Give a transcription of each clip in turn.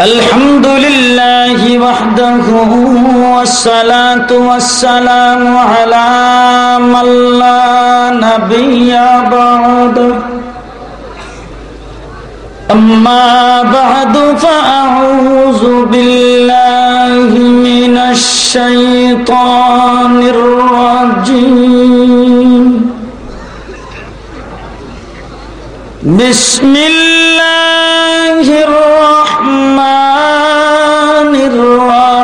الحمد لله وحده والصلاة والسلام على من لا نبي بعده أما بعد فأعوذ بالله من الشيطان الرجيم بسم الله الرحمن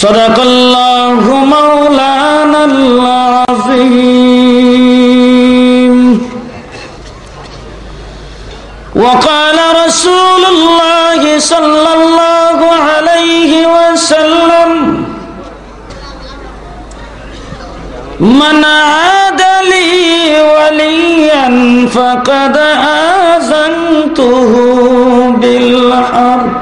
صدق الله مولانا العظيم. وقال رسول الله صلى الله عليه وسلم من عاد لي وليا فقد آذنته بالحرب.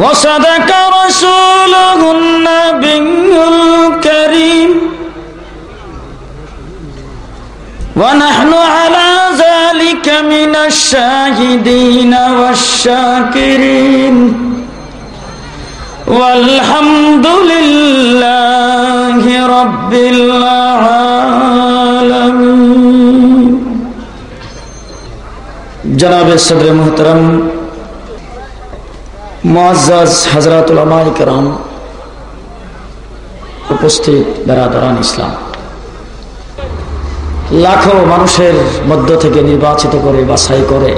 وصدق رسوله النبي الكريم. ونحن على ذلك من الشاهدين والشاكرين. والحمد لله رب العالمين. جناب صدر محترم উপস্থিত বেরাদারান ইসলাম। লাখো মানুষের মধ্য থেকে নির্বাচিত করে, বাছাই করে,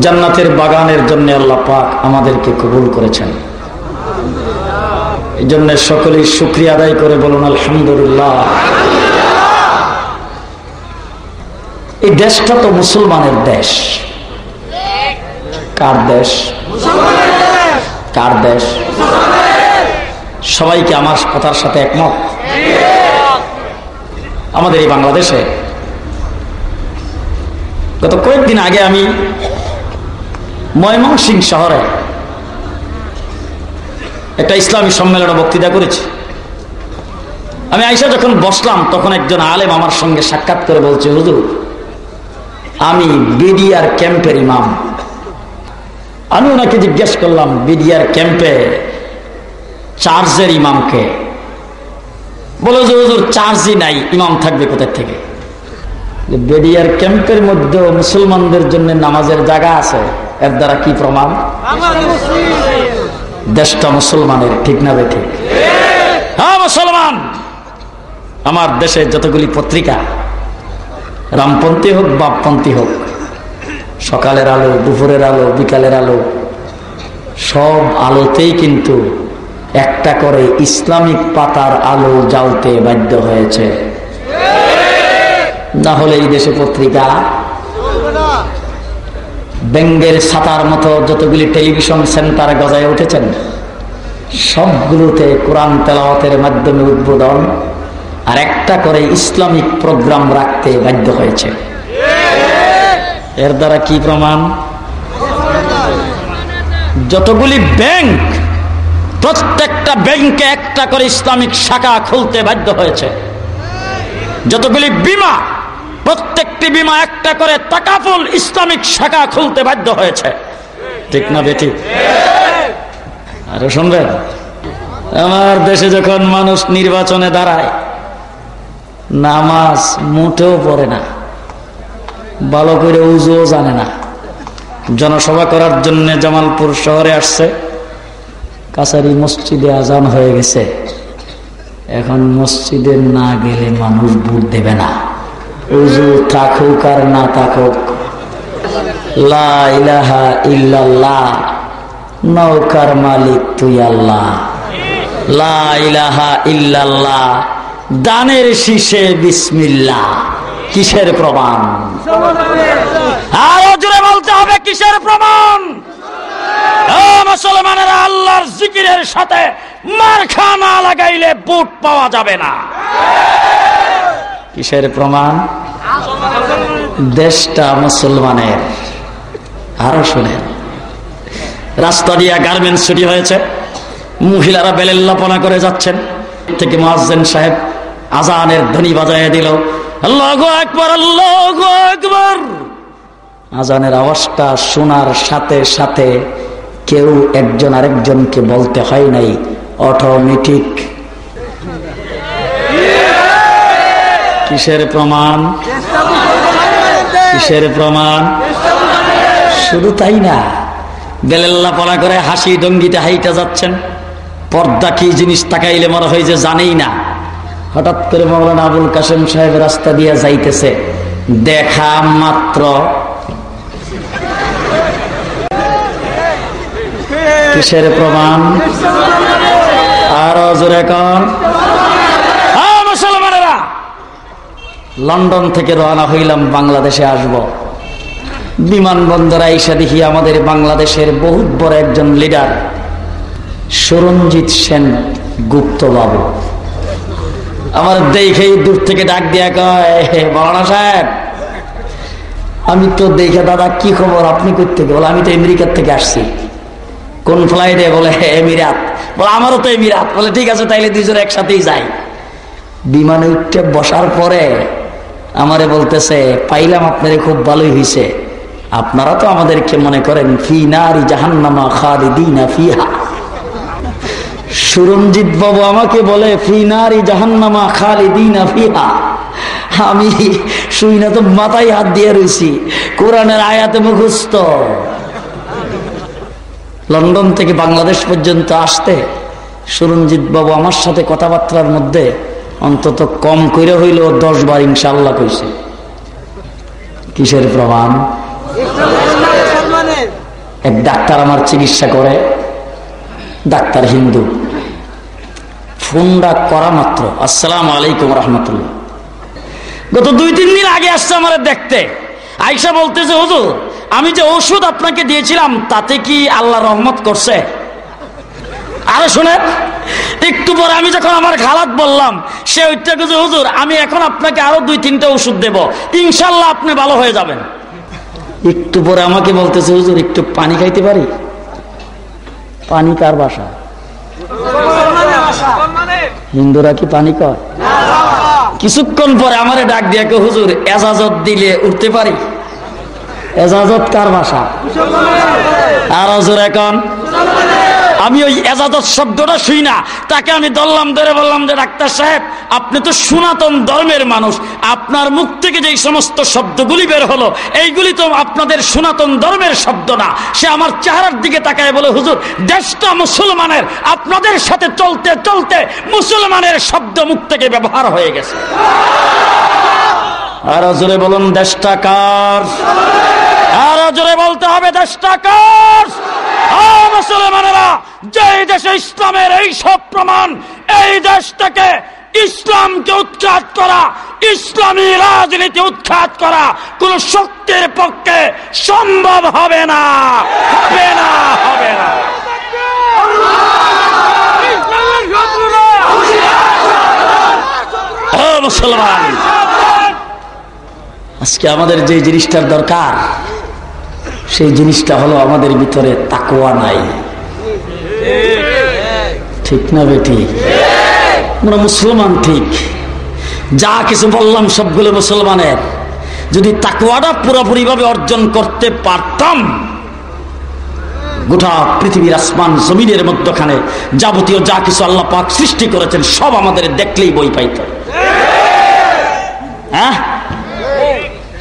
জান্নাতের বাগানের জন্য আল্লাহ পাক আমাদেরকে কবুল করেছেন। এই জন্য সকলেই শুক্রিয়া আদায় করে বলুন, আলহামদুলিল্লাহ। এই দেশটা তো মুসলমানের দেশ। কার দেশ? কার দেশ? সবাইকে আমার কথার সাথে একমত? আমাদের এই বাংলাদেশে। গত কয়েকদিন আগে আমি ময়মনসিং শহরে একটা ইসলামী সম্মেলনে বক্তৃতা করেছি। আমি আইসা যখন বসলাম, তখন একজন আলেম আমার সঙ্গে সাক্ষাৎ করে বলছে, হুজুর, আমি বিডিআর ক্যাম্পের ইমাম। আমি ওনাকে জিজ্ঞেস করলাম, বিডিআর ক্যাম্পে চার্জের ইমামকে। বলে যে হুজুর, চার্জই নাই, ইমাম থাকবে কোথার থেকে? বেডিয়ার ক্যাম্পের মধ্যে মুসলমানদের জন্য নামাজের জায়গা আছে, এর দ্বারা কি প্রমাণ? দেশটা মুসলমানের, ঠিক না বে ঠিক? হ্যাঁ মুসলমান! আমার দেশের যতগুলি পত্রিকা, রামপন্থী হোক বাপপন্থী হোক সকালের আলো, দুপুরের আলো, বিকালের আলো, সব আলোতেই কিন্তু একটা করে ইসলামিক পাতার আলো জ্বালতে বাধ্য হয়েছে। না হলে এই দেশে পত্রিকা বেঙ্গের ছাতার মতো যতগুলি টেলিভিশন সেন্টার গজায় উঠেছেন, সবগুলোতে কোরআন তেলাওয়াতের মাধ্যমে উদ্বোধন আর একটা করে ইসলামিক প্রোগ্রাম রাখতে বাধ্য হয়েছে। এর দ্বারা কি প্রমাণ? যতগুলি ব্যাংক প্রত্যেকটা ব্যাংকে একটা করে ইসলামিক শাখা খুলতে বাধ্য হয়েছে। যতগুলি বিমা, প্রত্যেকটি বিমা একটা করে তাকাফুল ইসলামিক শাখা খুলতে বাধ্য হয়েছে। ঠিক না বেটি আরও শুনবেন? আমার দেশে যখন মানুষ নির্বাচনে দাঁড়ায়, নামাজ মোটেও পড়ে না। ভালো করে উজুও জানে না। জনসভা করার জন্য জামালপুর শহরে আসছে। কাছারি মসজিদে আজান হয়ে গেছে। এখন মসজিদে না গেলে মানুষ ভোট দেবে না। উজু থাকুক আর না থাকুক। নৌকার মালিক তুই আল্লাহ। লা ইলাহা ইল্লাল্লাহ, দানের শীষে বিসমিল্লাহ। কিসের প্রমাণ? বলতে হবে, কিসের প্রমাণ? মুসলমানেরা, আল্লাহর জিকিরের সাথে মার্খা না লাগাইলে বুট পাওয়া যাবে না। কিসের প্রমাণ? দেশটা মুসলমানের। আরও শুনেন। রাস্তা দিয়া গার্মেন্টস ছুটি হয়েছে। মহিলারা বেলেল্লাপনা করে যাচ্ছেন। থেকে মোয়াজ্জেন সাহেব আজানের ধ্বনি বাজায় দিল। একবার একবার আজানের আওয়াজটা শোনার সাথে সাথে কেউ একজন আরেকজনকে বলতে হয় নাই, অটোমেটিক। কিসের প্রমাণ? কিসের প্রমাণ? শুধু তাই না, বেলেল্লা পড়া করে হাসি ডঙ্গিতে হাইটা যাচ্ছেন। পর্দা কি জিনিস তাকাইলে মনে হয় যে জানেই না। হঠাৎ করে মৌলানা আবুল কাসেম সাহেব রাস্তা দিয়ে যাইতেছে। দেখা মাত্র। কিসের প্রমাণ? আরও জোরে মুসলমানেরা! লন্ডন থেকে রওনা হইলাম, বাংলাদেশে আসব। বিমানবন্দর আইসা দেখি আমাদের বাংলাদেশের বহুত বড় একজন লিডার, সুরঞ্জিত সেন গুপ্ত বাবু আমার দেখে দূর থেকে ডাক দিয়া কয় সাহেব, আমি তো দেখে দাদা কি খবর? আপনি করতে বলে, আমি তো আমেরিকার থেকে আসছি। কোন ফ্লাইটে বলে এমিরাত। বলে, আমারও তো এমিরাত। বলে, ঠিক আছে, তাইলে দুইজন একসাথেই যাই। বিমানে উঠে বসার পরে আমারে বলতেছে, পাইলাম আপনারে, খুব ভালোই হয়েছে আপনারা তো আমাদেরকে মনে করেন ফি নারি জাহান্নামা খালিদিনা ফিহা। সুরঞ্জিত বাবু আমাকে বলে, ফি নারি জাহান্নামা খালিদিনা ফিহা। আমি শুই না তো মাথায় হাত দিয়ে রয়েছি কোরআনের আয়াতে মুখস্থ। লন্ডন থেকে বাংলাদেশ পর্যন্ত আসতে সুরঞ্জিত বাবু আমার সাথে কথাবার্তার মধ্যে অন্তত কম করে হইল দশ বার ইনশাল্লাহ কইছে। কিসের প্রমাণ? এক ডাক্তার আমার চিকিৎসা করে, ডাক্তার হিন্দু। ফোনটা করা মাত্র। আসসালাম আলাইকুম রহমতুল্লাহ। গত দুই, তিন দিন আগে আসছে আমার দেখতে। আইসা বলতেছে, হুজুর, আমি যে ওষুধ আপনাকে দিয়েছিলাম, তাতে কি আল্লাহ রহমত করছে? আরও শুনে একটু পরে আমি যখন আমার খালাত বললাম, সে ওইটা যে হুজুর, আমি এখন আপনাকে আরও দুই, তিনটা ওষুধ দেব। ইনশাল্লাহ আপনি ভালো হয়ে যাবেন। একটু পরে আমাকে বলতেছে, হুজুর, একটু পানি খাইতে পারি? পানি কার বাসা? হিন্দুরা কি পানি কয়? কিছুক্ষণ পরে আমারে ডাক দিয়ে হুজুর, এজাজত দিলে উঠতে পারি? এজাজত কার ভাষা আর হজুর এখন আমি ওই এজাজত শব্দটা শুই না। তাকে আমি দললাম ধরে বললাম যে, ডাক্তার সাহেব, আপনি তো সনাতন ধর্মের মানুষ। আপনার মুখ থেকে যে সমস্ত শব্দগুলি বের হলো, এইগুলি তো আপনাদের সনাতন ধর্মের শব্দ না। সে আমার চেহারার দিকে তাকায় বলে, হুজুর দেশটা মুসলমানের, আপনাদের সাথে চলতে চলতে মুসলমানের শব্দ মুখ থেকে ব্যবহার হয়ে গেছে। আর জোরে বলুন দেশটা কার আর জোরে বলতে হবে দেশটা কার মুসলমানেরা যে দেশে ইসলামের এই সব প্রমাণ, এই দেশ থেকে ইসলামকে উৎখাত করা, ইসলামী রাজনীতি উৎখাত করা কোন শক্তির পক্ষে সম্ভব হবে না হবে না হবে না। মুসলমান, আজকে আমাদের যে জিনিসটার দরকার সেই জিনিসটা হলো আমাদের ভিতরে তাকোয়া নাই। ঠিক না বেটি? আমরা মুসলমান ঠিক। যা কিছু বললাম সবগুলো মুসলমানের। যদি তাকোয়াটা পুরোপুরি ভাবে অর্জন করতে পারতাম, গোটা পৃথিবীর আসমান জমিনের মধ্যখানে যাবতীয় যা কিছু আল্লাহ পাক সৃষ্টি করেছেন, সব আমাদের দেখলেই বই পাইত। হ্যাঁ?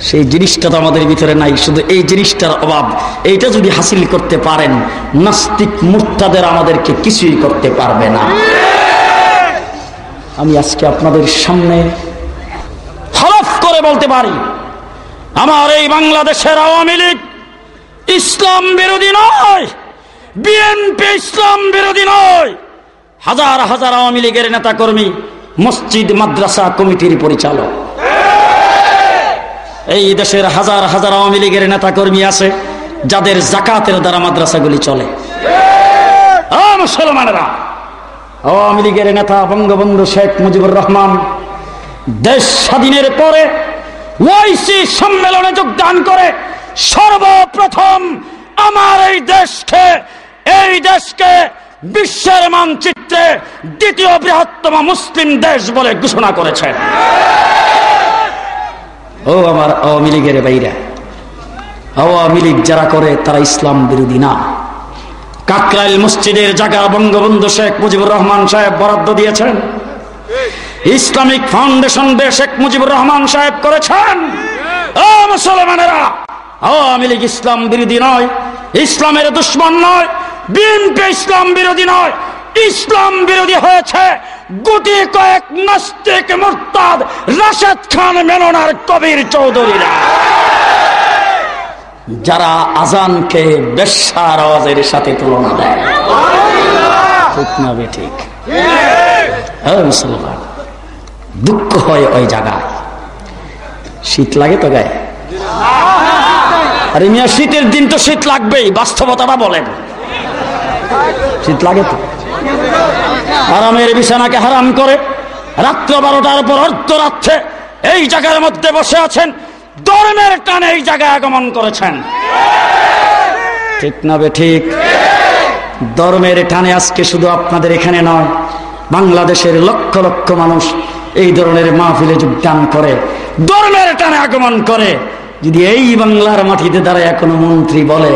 সেই জিনিসটা তো আমাদের ভিতরে নাই, শুধু এই জিনিসটার অভাব। এইটা যদি হাসিল করতে পারেন, নাস্তিক মুক্তাদের আমাদেরকে কিছুই করতে পারবে না। আমি আজকে আপনাদের সামনে হলফ করে বলতে পারি, আমার এই বাংলাদেশের আওয়ামী লীগ ইসলাম বিরোধী নয়, বিএনপি ইসলাম বিরোধী নয়, হাজার হাজার আওয়ামী লীগের নেতা কর্মী মসজিদ মাদ্রাসা কমিটির পরিচালক। এই দেশের হাজার হাজার আওয়ামী লীগের নেতা কর্মী আছে, যাদের জাকাতের দ্বারা মাদ্রাসাগুলি চলে। মুসলমানেরা, আওয়ামী লীগের নেতা বঙ্গবন্ধু শেখ মুজিবুর রহমান দেশ স্বাধীনের পরে ওয়াইসি সম্মেলনে যোগদান করে সর্বপ্রথম আমার এই দেশকে এই দেশকে বিশ্বের মানচিত্রে দ্বিতীয় বৃহত্তম মুসলিম দেশ বলে ঘোষণা করেছেন। ও আমার আওয়ামী লীগের বাইরা, আওয়ামী লীগ যারা করে তারা ইসলাম বিরোধী না। কাকরাইল মসজিদের জায়গা বঙ্গবন্ধু শেখ মুজিবুর রহমান সাহেব বরাদ্দ দিয়েছেন। ইসলামিক ফাউন্ডেশন ডে শেখ মুজিবুর রহমান সাহেব করেছেন। ও মুসলমানেরা, আওয়ামী লীগ ইসলাম বিরোধী নয়, ইসলামের দুশ্মন নয়, বিএনপি ইসলাম বিরোধী নয়, ইসলাম বিরোধী হয়েছে। গুটি কয়েক নাস্তিক মুরতাদ রাশেদ খান মেননার কবির চৌধুরীরা। যারা আজানকে বেশার আওয়াজের সাথে তুলনা দেয়। ঠিক মুসলমান, দুঃখ হয় ওই জায়গায়। শীত লাগে তো গায়ে? আরে মিয়া, শীতের দিন তো শীত লাগবেই, বাস্তবতাটা বলেন। শীত লাগে তো? আরামের বিছানাকে হারাম করে রাত্র বারোটার পর অর্ধরাত্রে এই জায়গার মধ্যে বসে আছেন ধর্মের টানে এই জায়গায় আগমন করেছেন। ঠিক না বে ঠিক? ধর্মের টানে আজকে শুধু আপনাদের এখানে নয়, বাংলাদেশের লক্ষ লক্ষ মানুষ এই ধরনের মাহফিলে যোগদান করে ধর্মের টানে আগমন করে। যদি এই বাংলার মাটিতে দ্বারা এখনও মন্ত্রী বলে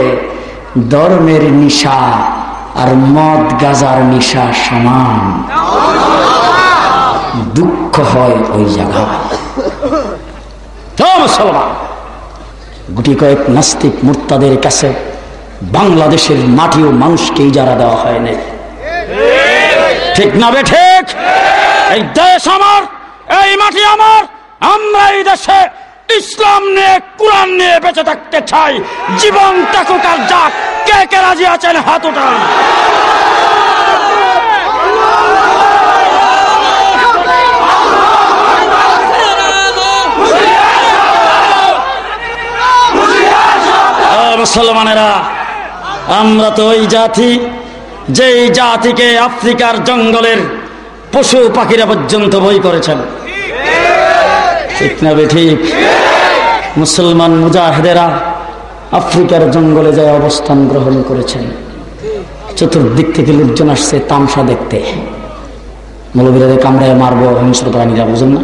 ধর্মের নিশা আর মদ গাজার নিশা সমান। দুঃখ হয় ওই জায়গায়। গুটি কয়েক নাস্তিক মুর্তাদের কাছে বাংলাদেশের মাটি ও মানুষকে ইজারা দেওয়া হয় নাই। ঠিক না বে ঠিক? এই দেশ আমার, এই মাটি আমার, আমরা এই দেশে ইসলাম নিয়ে, কোরআন নিয়ে বেঁচে থাকতে চাই। জীবন থাকুক আর যাক, কে কে রাজি আছেন হাত উঠান। মুসলমানেরা, আমরা তো ওই জাতি, যেই জাতিকে আফ্রিকার জঙ্গলের পশু পাখিরা পর্যন্ত বই করেছেন। ঠিক না ঠিক? মুসলমান মুজাহেদেরা আফ্রিকার জঙ্গলে যায় অবস্থান গ্রহণ করেছেন। চতুর্দিক থেকে লোকজন আসছে তামসা দেখতে। মৌলবীরা কামড়ায় মারবো, হিংস্র প্রাণীরা, বুঝুন না?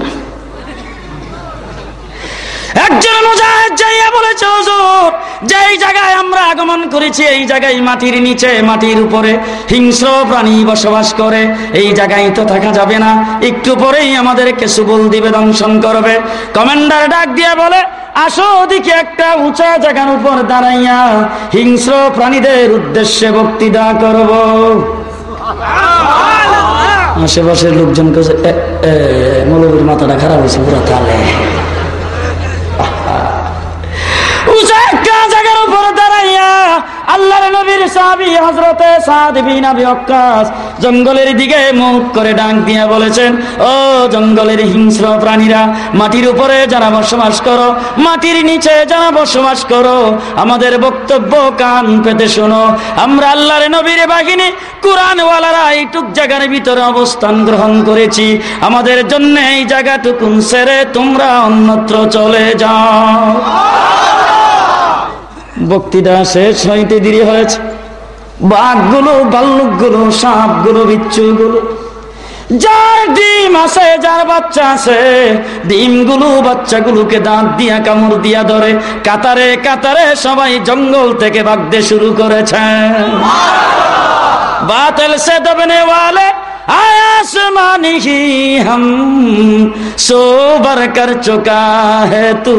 একজন মুজাহিদ যাইয়া বলেছে, হুজুর, যেই জায়গায় আমরা আগমন করেছি, এই জায়গায় মাটির নিচে, মাটির উপরে হিংস্র প্রাণী বসবাস করে। এই জায়গায় তো থাকা যাবে না। একটু পরেই আমাদেরকে সুবল দিবে, দংশন করবে। কমান্ডার ডাক দিয়ে বলে, আসো ওদিকে একটা উঁচা জায়গার উপর দাঁড়াইয়া হিংস্র প্রাণীদের উদ্দেশ্যে বক্তৃতা করব। আশেপাশের লোকজন কাছে মৌলবীর মাথাটা খারাপ হয়েছে পুরা তালে আল্লাহর নবীর সাহাবি হজরতে জঙ্গলের দিকে মুখ করে ডাক দিয়ে বলেছেন, ও জঙ্গলের হিংস্র প্রাণীরা, মাটির উপরে যারা বসবাস করো, মাটির নিচে যারা বসবাস করো, আমাদের বক্তব্য কান পেতে শোনো। আমরা আল্লাহর নবীর বাহিনী, কোরআনওয়ালারা এইটুক জায়গার ভিতরে অবস্থান গ্রহণ করেছি। আমাদের জন্য এই জায়গাটুকুন সেরে তোমরা অন্যত্র চলে যাও। বক্তৃতা শেষ হইতে দেরি হয়েছে। বাঘগুলো ভাল্লুকগুলো সাপগুলো বিচ্ছুগুলো যার ডিম আছে, যার বাচ্চা আছে, ডিমগুলো বাচ্চাগুলোকে দাঁত দিয়া, কামড় দিয়া ধরে, কাতারে কাতারে সবাই জঙ্গল থেকে বাগতে শুরু করেছে। বাতিল সে দবনে ওয়ালে आसमानी ही हम सोबर कर चुका है तू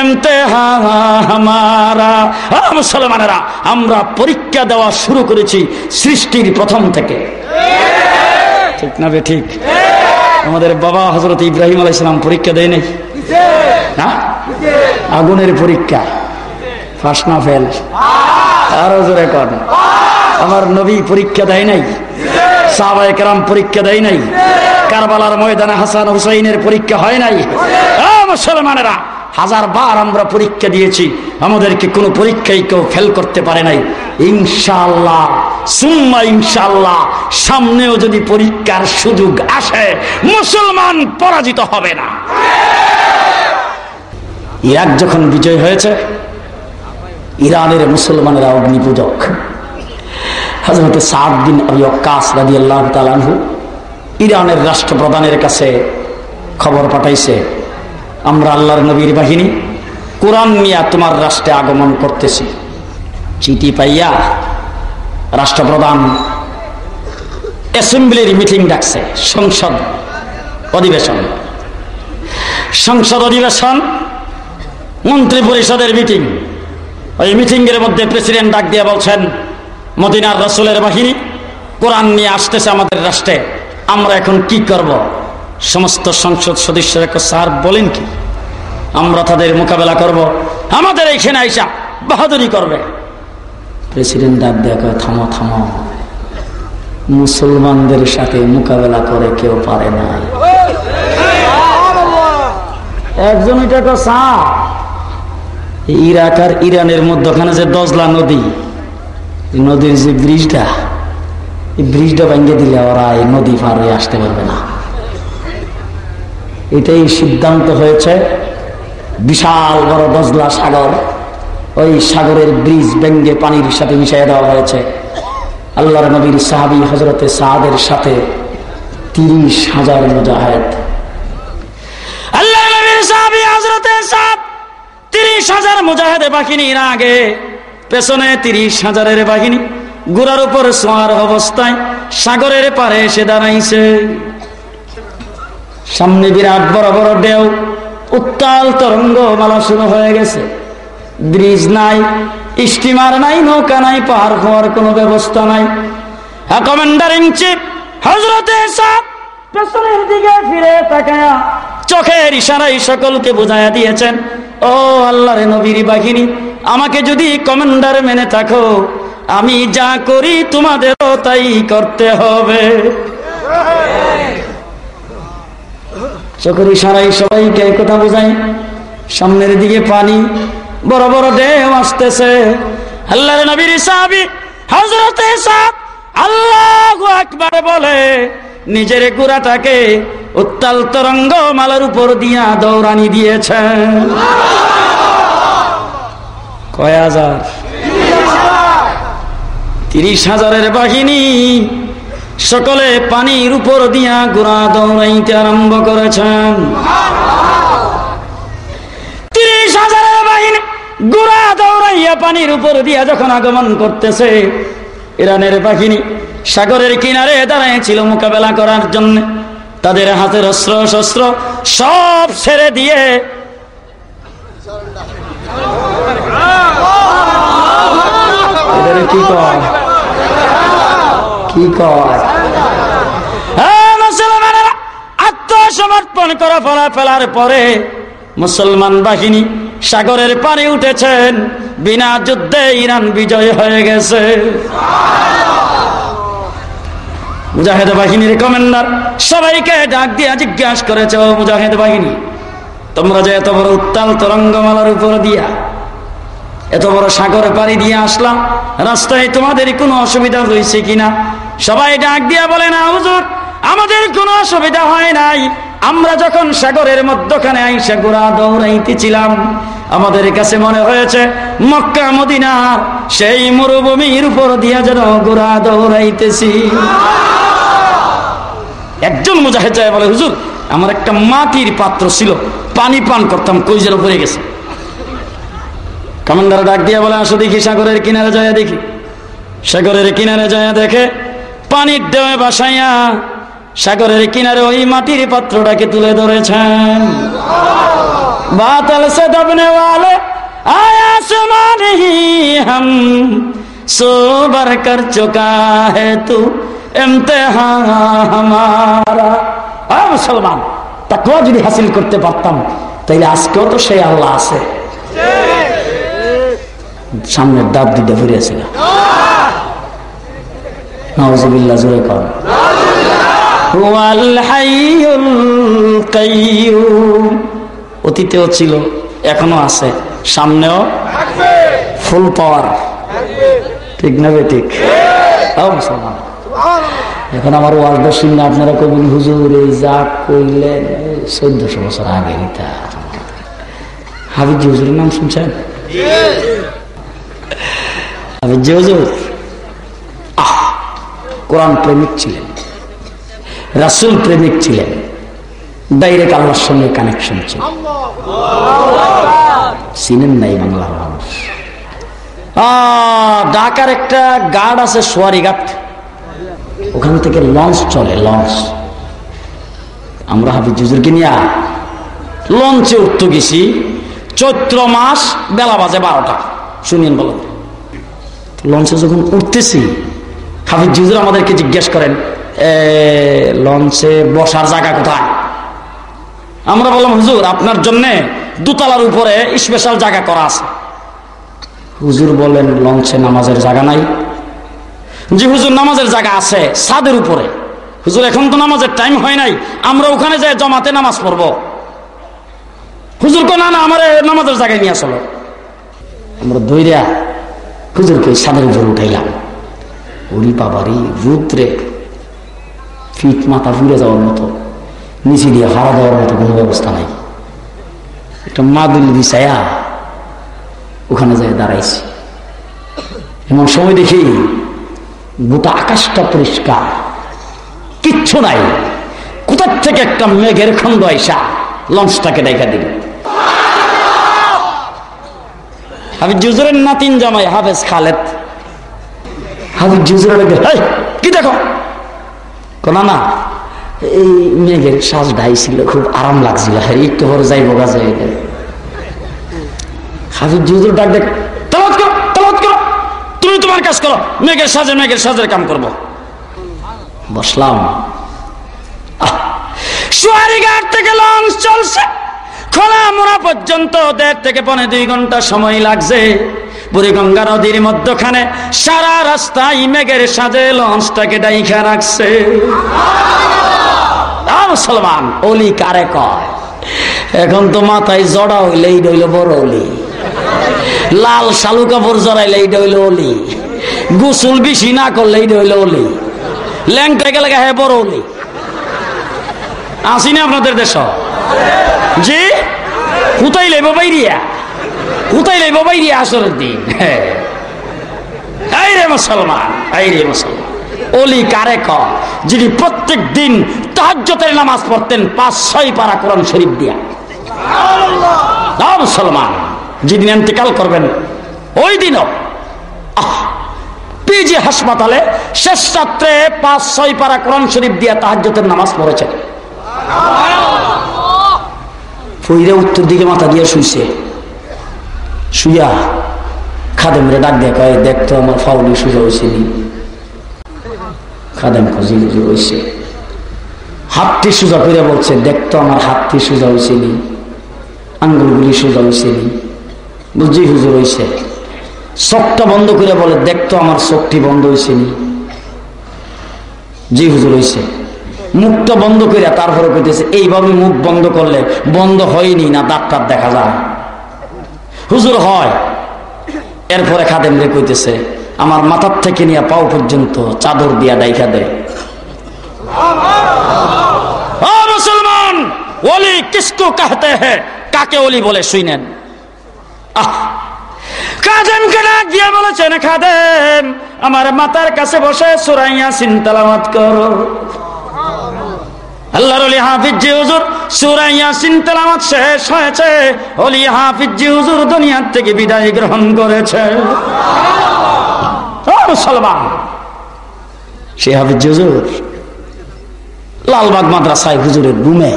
इम्तेहा हमारा মুসলমানেরা আমরা পরীক্ষা দেওয়া শুরু করেছি সৃষ্টির প্রথম থেকে ঠিক না বে ঠিক আমাদের বাবা হজরত ইব্রাহিম আলাইসালাম পরীক্ষা দেয় নাই না আগুনের পরীক্ষা ফার্স্ট না ফেল আরো জোরে কর আমার নবী পরীক্ষা দেয় নাই সাহাবায়ে পরীক্ষা দেয় নাই। কারবালার ময়দানে হাসান হুসাইনের পরীক্ষা হয় নাই। মুসলমানেরা, হাজার বার আমরা পরীক্ষা দিয়েছি, আমাদেরকে কোনো পরীক্ষায় কেউ ফেল করতে পারে নাই। ইনশাল্লাহ সুম্মা ইনশাল্লাহ সামনেও যদি পরীক্ষার সুযোগ আসে, মুসলমান পরাজিত হবে না। ইরাক যখন বিজয় হয়েছে, ইরানের মুসলমানেরা অগ্নি পূজক হজরত সাদ বিন আবি অক্কাস রাজি আল্লাহ তালানহু ইরানের রাষ্ট্রপ্রধানের কাছে খবর পাঠাইছে, আমরা আল্লাহর নবীর বাহিনী কোরআন নিয়ে তোমার রাষ্ট্রে আগমন করতেছি। চিঠি পাইয়া রাষ্ট্রপ্রধান অ্যাসেম্বলির মিটিং ডাকছে, সংসদ অধিবেশন। সংসদ অধিবেশন মন্ত্রী পরিষদের মিটিং। ওই মিটিং এর মধ্যে প্রেসিডেন্ট ডাক দিয়ে বলছেন মদিনার রসুলের বাহিনী, কোরআন নিয়ে আসতেছে আমাদের রাষ্ট্রে। আমরা এখন কি করব? সমস্ত সংসদ সদস্যরা স্যার বলেন কি? আমরা তাদের মোকাবেলা করব। আমাদের এইখানে আইসা বাহাদুরি করবে। প্রেসিডেন্ট ডাক দেখো থামো থামো। মুসলমানদের সাথে মোকাবেলা করে কেউ পারে না। একজন ইরাক আর ইরানের মধ্যখানে যে দজলা নদী নদীর যে ব্রিজটা, এই ব্রিজটা ভেঙে দিলে ওরা এই নদী পার হয়ে আসতে পারবে না। এটাই সিদ্ধান্ত হয়েছে, বিশাল বড় দজলা সাগর। ওই সাগরের ব্রিজ ব্যঙ্গে পানির সাথে মিশিয়ে দেওয়া হয়েছে। আল্লাহর নবীর সাহাবি হজরতে সাহাদের সাথে তিরিশ হাজার মুজাহেদ। আল্লাহ নবীর সাহাবি হজরতে তিরিশ হাজার মুজাহেদ নিয়ে আগে পেছনে তিরিশ হাজারের বাহিনী গোড়ার উপর সোয়ার অবস্থায় সাগরের পারে এসে দাঁড়াইছে। সামনে বিরাট বড় বড় ঢেউ, উত্তাল তরঙ্গ মালা শুরু হয়ে গেছে। ব্রিজ নাই, স্টিমার নাই, নৌকা নাই পাহাড় হওয়ার কোনো ব্যবস্থা নাই। কমান্ডার ইন চিফ হজরতে পেছনের দিকে ফিরে তাকায়া চোখের ইশারাই সকলকে বুঝাইয়া দিয়েছেন, ও আল্লাহর নবীর বাহিনী, আমাকে যদি কমান্ডার মেনে থাকো, আমি যা করি তোমাদেরও তাই করতে হবে। চোখের ইশারাই সবাইকে কথা বোঝাই, সামনের দিকে পানি, বড় বড় ঢেউ আসতেছে। আল্লাহ আল্লাহর নবীর সাহাবি হজরতে সাদ আল্লাহ একবার বলে নিজের গুড়াটাকে উত্তাল তরঙ্গ মালার উপর দিয়া দৌড়ানি দিয়েছেন কয় হাজার? তিরিশ হাজারের বাহিনী সকলে পানির উপর দিয়া গুড়া দৌড়াইতে আরম্ভ করেছেন তিরিশ হাজারের বাহিনী গুড়া দৌড়াইয়া পানির উপর দিয়া যখন আগমন করতেছে, ইরানের বাহিনী সাগরের কিনারে দাঁড়াইছিল মোকাবেলা করার জন্য। তাদের হাতের অস্ত্র শস্ত্র সব ছেড়ে দিয়ে কি কয়? কি কয়? মুসলমানেরা আত্মসমর্পণ করা ফলা ফেলার পরে মুসলমান বাহিনী সাগরের পানি উঠেছেন। বিনা যুদ্ধে ইরান বিজয় হয়ে গেছে। মুজাহেদ বাহিনীর কমান্ডার সবাইকে ডাক দিয়া জিজ্ঞাসা করেছে, ও মুজাহেদ বাহিনী, তোমরা যে এত বড় উত্তাল তরঙ্গমালার উপর দিয়া এত বড় সাগর পাড়ি দিয়ে আসলাম রাস্তায় তোমাদের কোনো অসুবিধা হয়েছে কিনা? সবাই ডাক দিয়া বলে, না হুজুর, আমাদের কোনো অসুবিধা হয় নাই। আমরা যখন সাগরের মধ্যখানে আইসা গোড়া দৌড়াইতেছিলাম, আমাদের কাছে মনে হয়েছে, মক্কা, মদিনা, সেই মরুভূমির উপর দিয়া যেন গোড়া দৌড়াইতেছি। একজন মুজাহিদ যায় বলে হুজুর আমার একটা মাটির পাত্র ছিল পানি পান করতাম কই যেন পড়ে গেছে কমান্ডার ডাক দিয়া বলে আসো দেখি সাগরের কিনারে যায় দেখি সাগরের কিনারে যায় দেখে পানির দেওয়া বাসাইয়া সাগরের কিনারে ওই মাটির পাত্রটাকে তুলে ধরেছেন বাতল সে দবনে वाले आया समान ही हम सोबर कर चुका है तू इम्तिहान हमारा আয় মুসলমান, তাকওয়া যদি হাসিল করতে পারতাম, তাইলে আজকেও তো সেই আল্লাহ আছে। সামনের দাঁত দিতে ফিরেছিল নওয়াজবিল্লাহ জোরে কর অতীতেও ছিল, এখনও আছে, সামনেও ফুল পাওয়ার। ঠিক না বে ঠিক? মুসলমান। এখন আমার ওয়াজটা শুনলে আপনারা কবিন হুজুর, এই যা কইলেন, চোদ্দশো বছর আগে হাবিজি হুজুরের নাম শুনছেন? হাবিজি হুজুর কোরআন প্রেমিক ছিলেন, রাসুল প্রেমিক ছিলেন, ডাইরেক্ট আল্লাহর সঙ্গে কানেকশন ছিল। চিনেন নাই বাংলার মানুষ। ঢাকার একটা গার্ড আছে সোয়ারি ঘাট ওখান থেকে লঞ্চ চলে লঞ্চ আমরা হাফিজ জুজুরকে নিয়ে লঞ্চে উঠতে গেছি চৈত্র মাস বেলা বাজে বারোটা। শুনিয়েন বলো লঞ্চে যখন উঠতেছি হাফিজ জুজুর আমাদেরকে জিজ্ঞেস করেন "এ, লঞ্চে বসার জায়গা কোথায়? আমরা বললাম হুজুর আপনার জন্য দুতলার উপরে স্পেশাল জায়গা করা আছে। হুজুর বলেন লঞ্চে নামাজের জায়গা নাই। জি, হুজুর, নামাজের জায়গা আছে ছাদের উপরে। হুজুর, এখন তো নামাজের টাইম হয় নাই, আমরা ওখানে যাই জমাতে নামাজ পড়ব। হুজুর কো না না, আমার নামাজের জায়গায় নিয়ে আসলো আমরা দইরা হুজুরকে ছাদের উপরে উঠাইলাম। ওরি বাবারি রুদ্রে ফিট মাথা ফুলে যাওয়ার মতো। নিচে দিয়ে হাওয়া দেওয়ার মতো কোনো ব্যবস্থা নাই। একটা মাদুল বিছায়া ওখানে যাই দাঁড়াইছি। এমন সময় দেখি গোটা আকাশটা পরিষ্কার। কিচ্ছু নাই। কোথার থেকে একটা মেঘের খন্ড আইসা লঞ্চটাকে দেখা দিল হাবিজ জুজুরের নাতিন জামাই হাফেজ খালেদ। হাবিজ জুজুরের "এই, কি দেখো? কোনা না এই মেঘের শ্বাস ছিল খুব আরাম লাগছিল। একটু পরে যাইব গাছে হাফিজ জুজুর ডাক দেখ তালাত করো তালাত করো তুমি তোমার কাজ করো। মেঘের সাজে মেঘের সাজের কাম করব। বসলাম। থেকে লঞ্চ চলছে। খোলা পর্যন্ত দেড় থেকে দুই ঘণ্টা সময় লাগছে। নদীর মধ্যখানে সারা রাস্তায় মেঘের সাজে লঞ্চটাকে ডাইখা রাখছে। মুসলমান, অলি কারে কয়? এখন তো মাথায় জড়া হইলেই রইল বড় অলি। লাল শালু কাপড় জড়াইলে এইটা হইল অলি। গোসল বেশি না করলে এইটা হইল অলি। ল্যাংটা গেলে হ্যাঁ বড় অলি। আসিনি আপনাদের দেশ? জি? কোথায় লেব বাইরিয়া? কোথায় লেব বাইরিয়া আসরের দিন? এই রে মুসলমান, এই রে মুসলমান। অলি কারে ক? যিনি প্রত্যেক দিন তাহাজ্জতের নামাজ পড়তেন পাঁচ ছয় পারা কোরআন শরীফ দিয়া। না মুসলমান। যেদিন এন্তেকাল করবেন ওই দিনও আহ, পিজি হাসপাতালে শেষ রাত্রে পাঁচ ছয় পারা কোরআন শরীফ দিয়া তাহাজ্জতের নামাজ ফইরা উত্তর দিকে মাথা দিয়ে শুইছে। শুইয়া খাদেমরে ডাক দিয়ে কয় দেখতো আমার ফাউলি সুজা হয়েছে খাদেম খুঁজি খুঁজি হয়েছে হাতটি সোজা করে বলছে দেখতো আমার হাতটি সোজা হয়েছে আঙ্গুলগুলি সোজা হয়েছে বুঝি হুজুর হয়েছে চোখটা বন্ধ করে বলে দেখতো আমার চোখটি বন্ধ হয়েছে নি। জি হুজুর হয়েছে মুখটা বন্ধ করে তারপরে কইতেছে, এইভাবে মুখ বন্ধ করলে বন্ধ হয়নি না ডাক্তার দেখা যায়। হুজুর হয়। এরপরে খাদেম রে কইতেছে, আমার মাথার থেকে নিয়ে পাও পর্যন্ত চাদর দিয়া ডাইখা দেয় মুসলমান, ওলি কিসকো কাহতে হ্যাঁ কাকে ওলি বলে শুনেন আহ খাদেম ডাক দিয়ে বলেছেন খাদেম আমার মাতার কাছে বসে সুরাইয়া চিন্তালামাত করো। থেকে বিদায় গ্রহণ করেছে। সে লালবাগ মাদ্রাসায় হুজুরের রুমে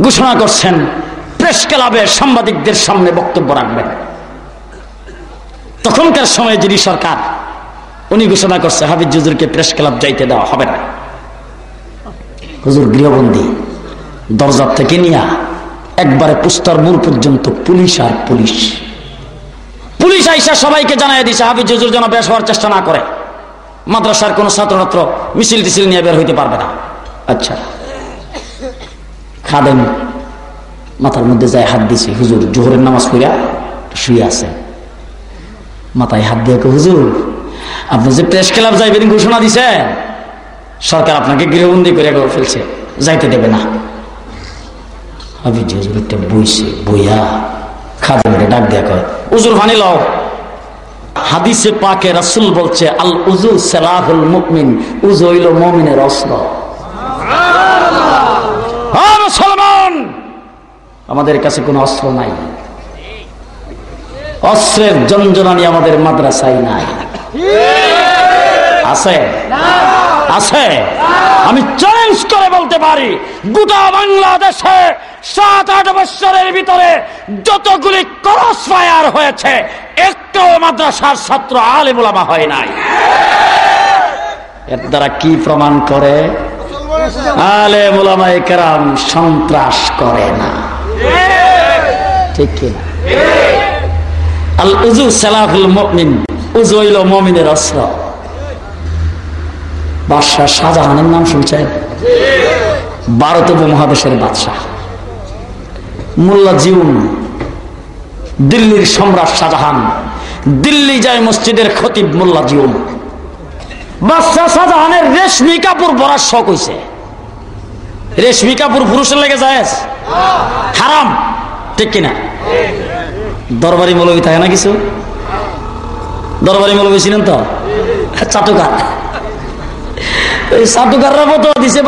ঘোষণা করছেন প্রেস ক্লাবে সাংবাদিকদের সামনে বক্তব্য রাখবেন। তখনকার সময় যিনি সরকার, উনি ঘোষণা করছে, হাফিজ হুজুরকে প্রেস ক্লাব যাইতে দেওয়া হবে না। হুজুর গৃহবন্দী দরজার থেকে নিয়া একবারে পুস্তার মূল পর্যন্ত পুলিশ আর পুলিশ। পুলিশ আইসা সবাইকে জানাই দিছে, হাফিজ হুজুর যেন বেশ হওয়ার চেষ্টা না করে। মাদ্রাসার কোন ছাত্রছাত্র মিছিল টিছিল নিয়ে বের হইতে পারবে না। আচ্ছা। খাদেন মাথার মধ্যে যায় হাত দিছে হুজুর জোহরের নামাজ পড়িয়া শুয়ে আছে। মাথায় হাত দিয়ে হুজুর আপনি যে প্রেস ক্লাব যাইবেন ঘোষণা দিছে সরকার আপনাকে গৃহবন্দী করে ফেলছে যাইতে দেবে না। আমি যে হুজুরটা বইছে বইয়া খাজা ডাক দেয়া কয় উজুর ফানি লও। হাদিসে পাকে রাসুল বলছে আল উজু সালাহুল মুকমিন উজু হইল মমিনের অস্ত্র। হ্যাঁ, মুসলমান! আমাদের কাছে কোনো অস্ত্র নাই। অস্ত্রের জঞ্জনানি আমাদের মাদ্রাসায় নাই। আছে? আছে? আমি চ্যালেঞ্জ করে বলতে পারি, গোটা বাংলাদেশে সাত আট বছরের ভিতরে যতগুলি ক্রস ফায়ার হয়েছে, একটাও মাদ্রাসার ছাত্র আলে বোলামা হয় নাই। এর দ্বারা কি প্রমাণ করে? আলে মোলামাই কেরাম সন্ত্রাস করে না। ঠিক কিনা? আল উজু সালাহুল মুমিন উজু হইল মমিনের অস্ত্র। বাদশাহ শাহজাহানের নাম শুনছেন? ভারত উপমহাদেশের বাদশাহ। মোল্লা জিউন দিল্লির সম্রাট শাহজাহান দিল্লি যায় মসজিদের খতিব মোল্লা জিউন। বাদশাহ শাহজাহানের রেশমি কাপড় পরার শখ হয়েছে রেশমি কাপুর পুরুষের লেগে যায় হারাম। ঠিক কিনা? দরবারি মৌলবী থাকে না কিছু? দরবারি মৌলবী ছিলেন তো? চাটুকার। দিছে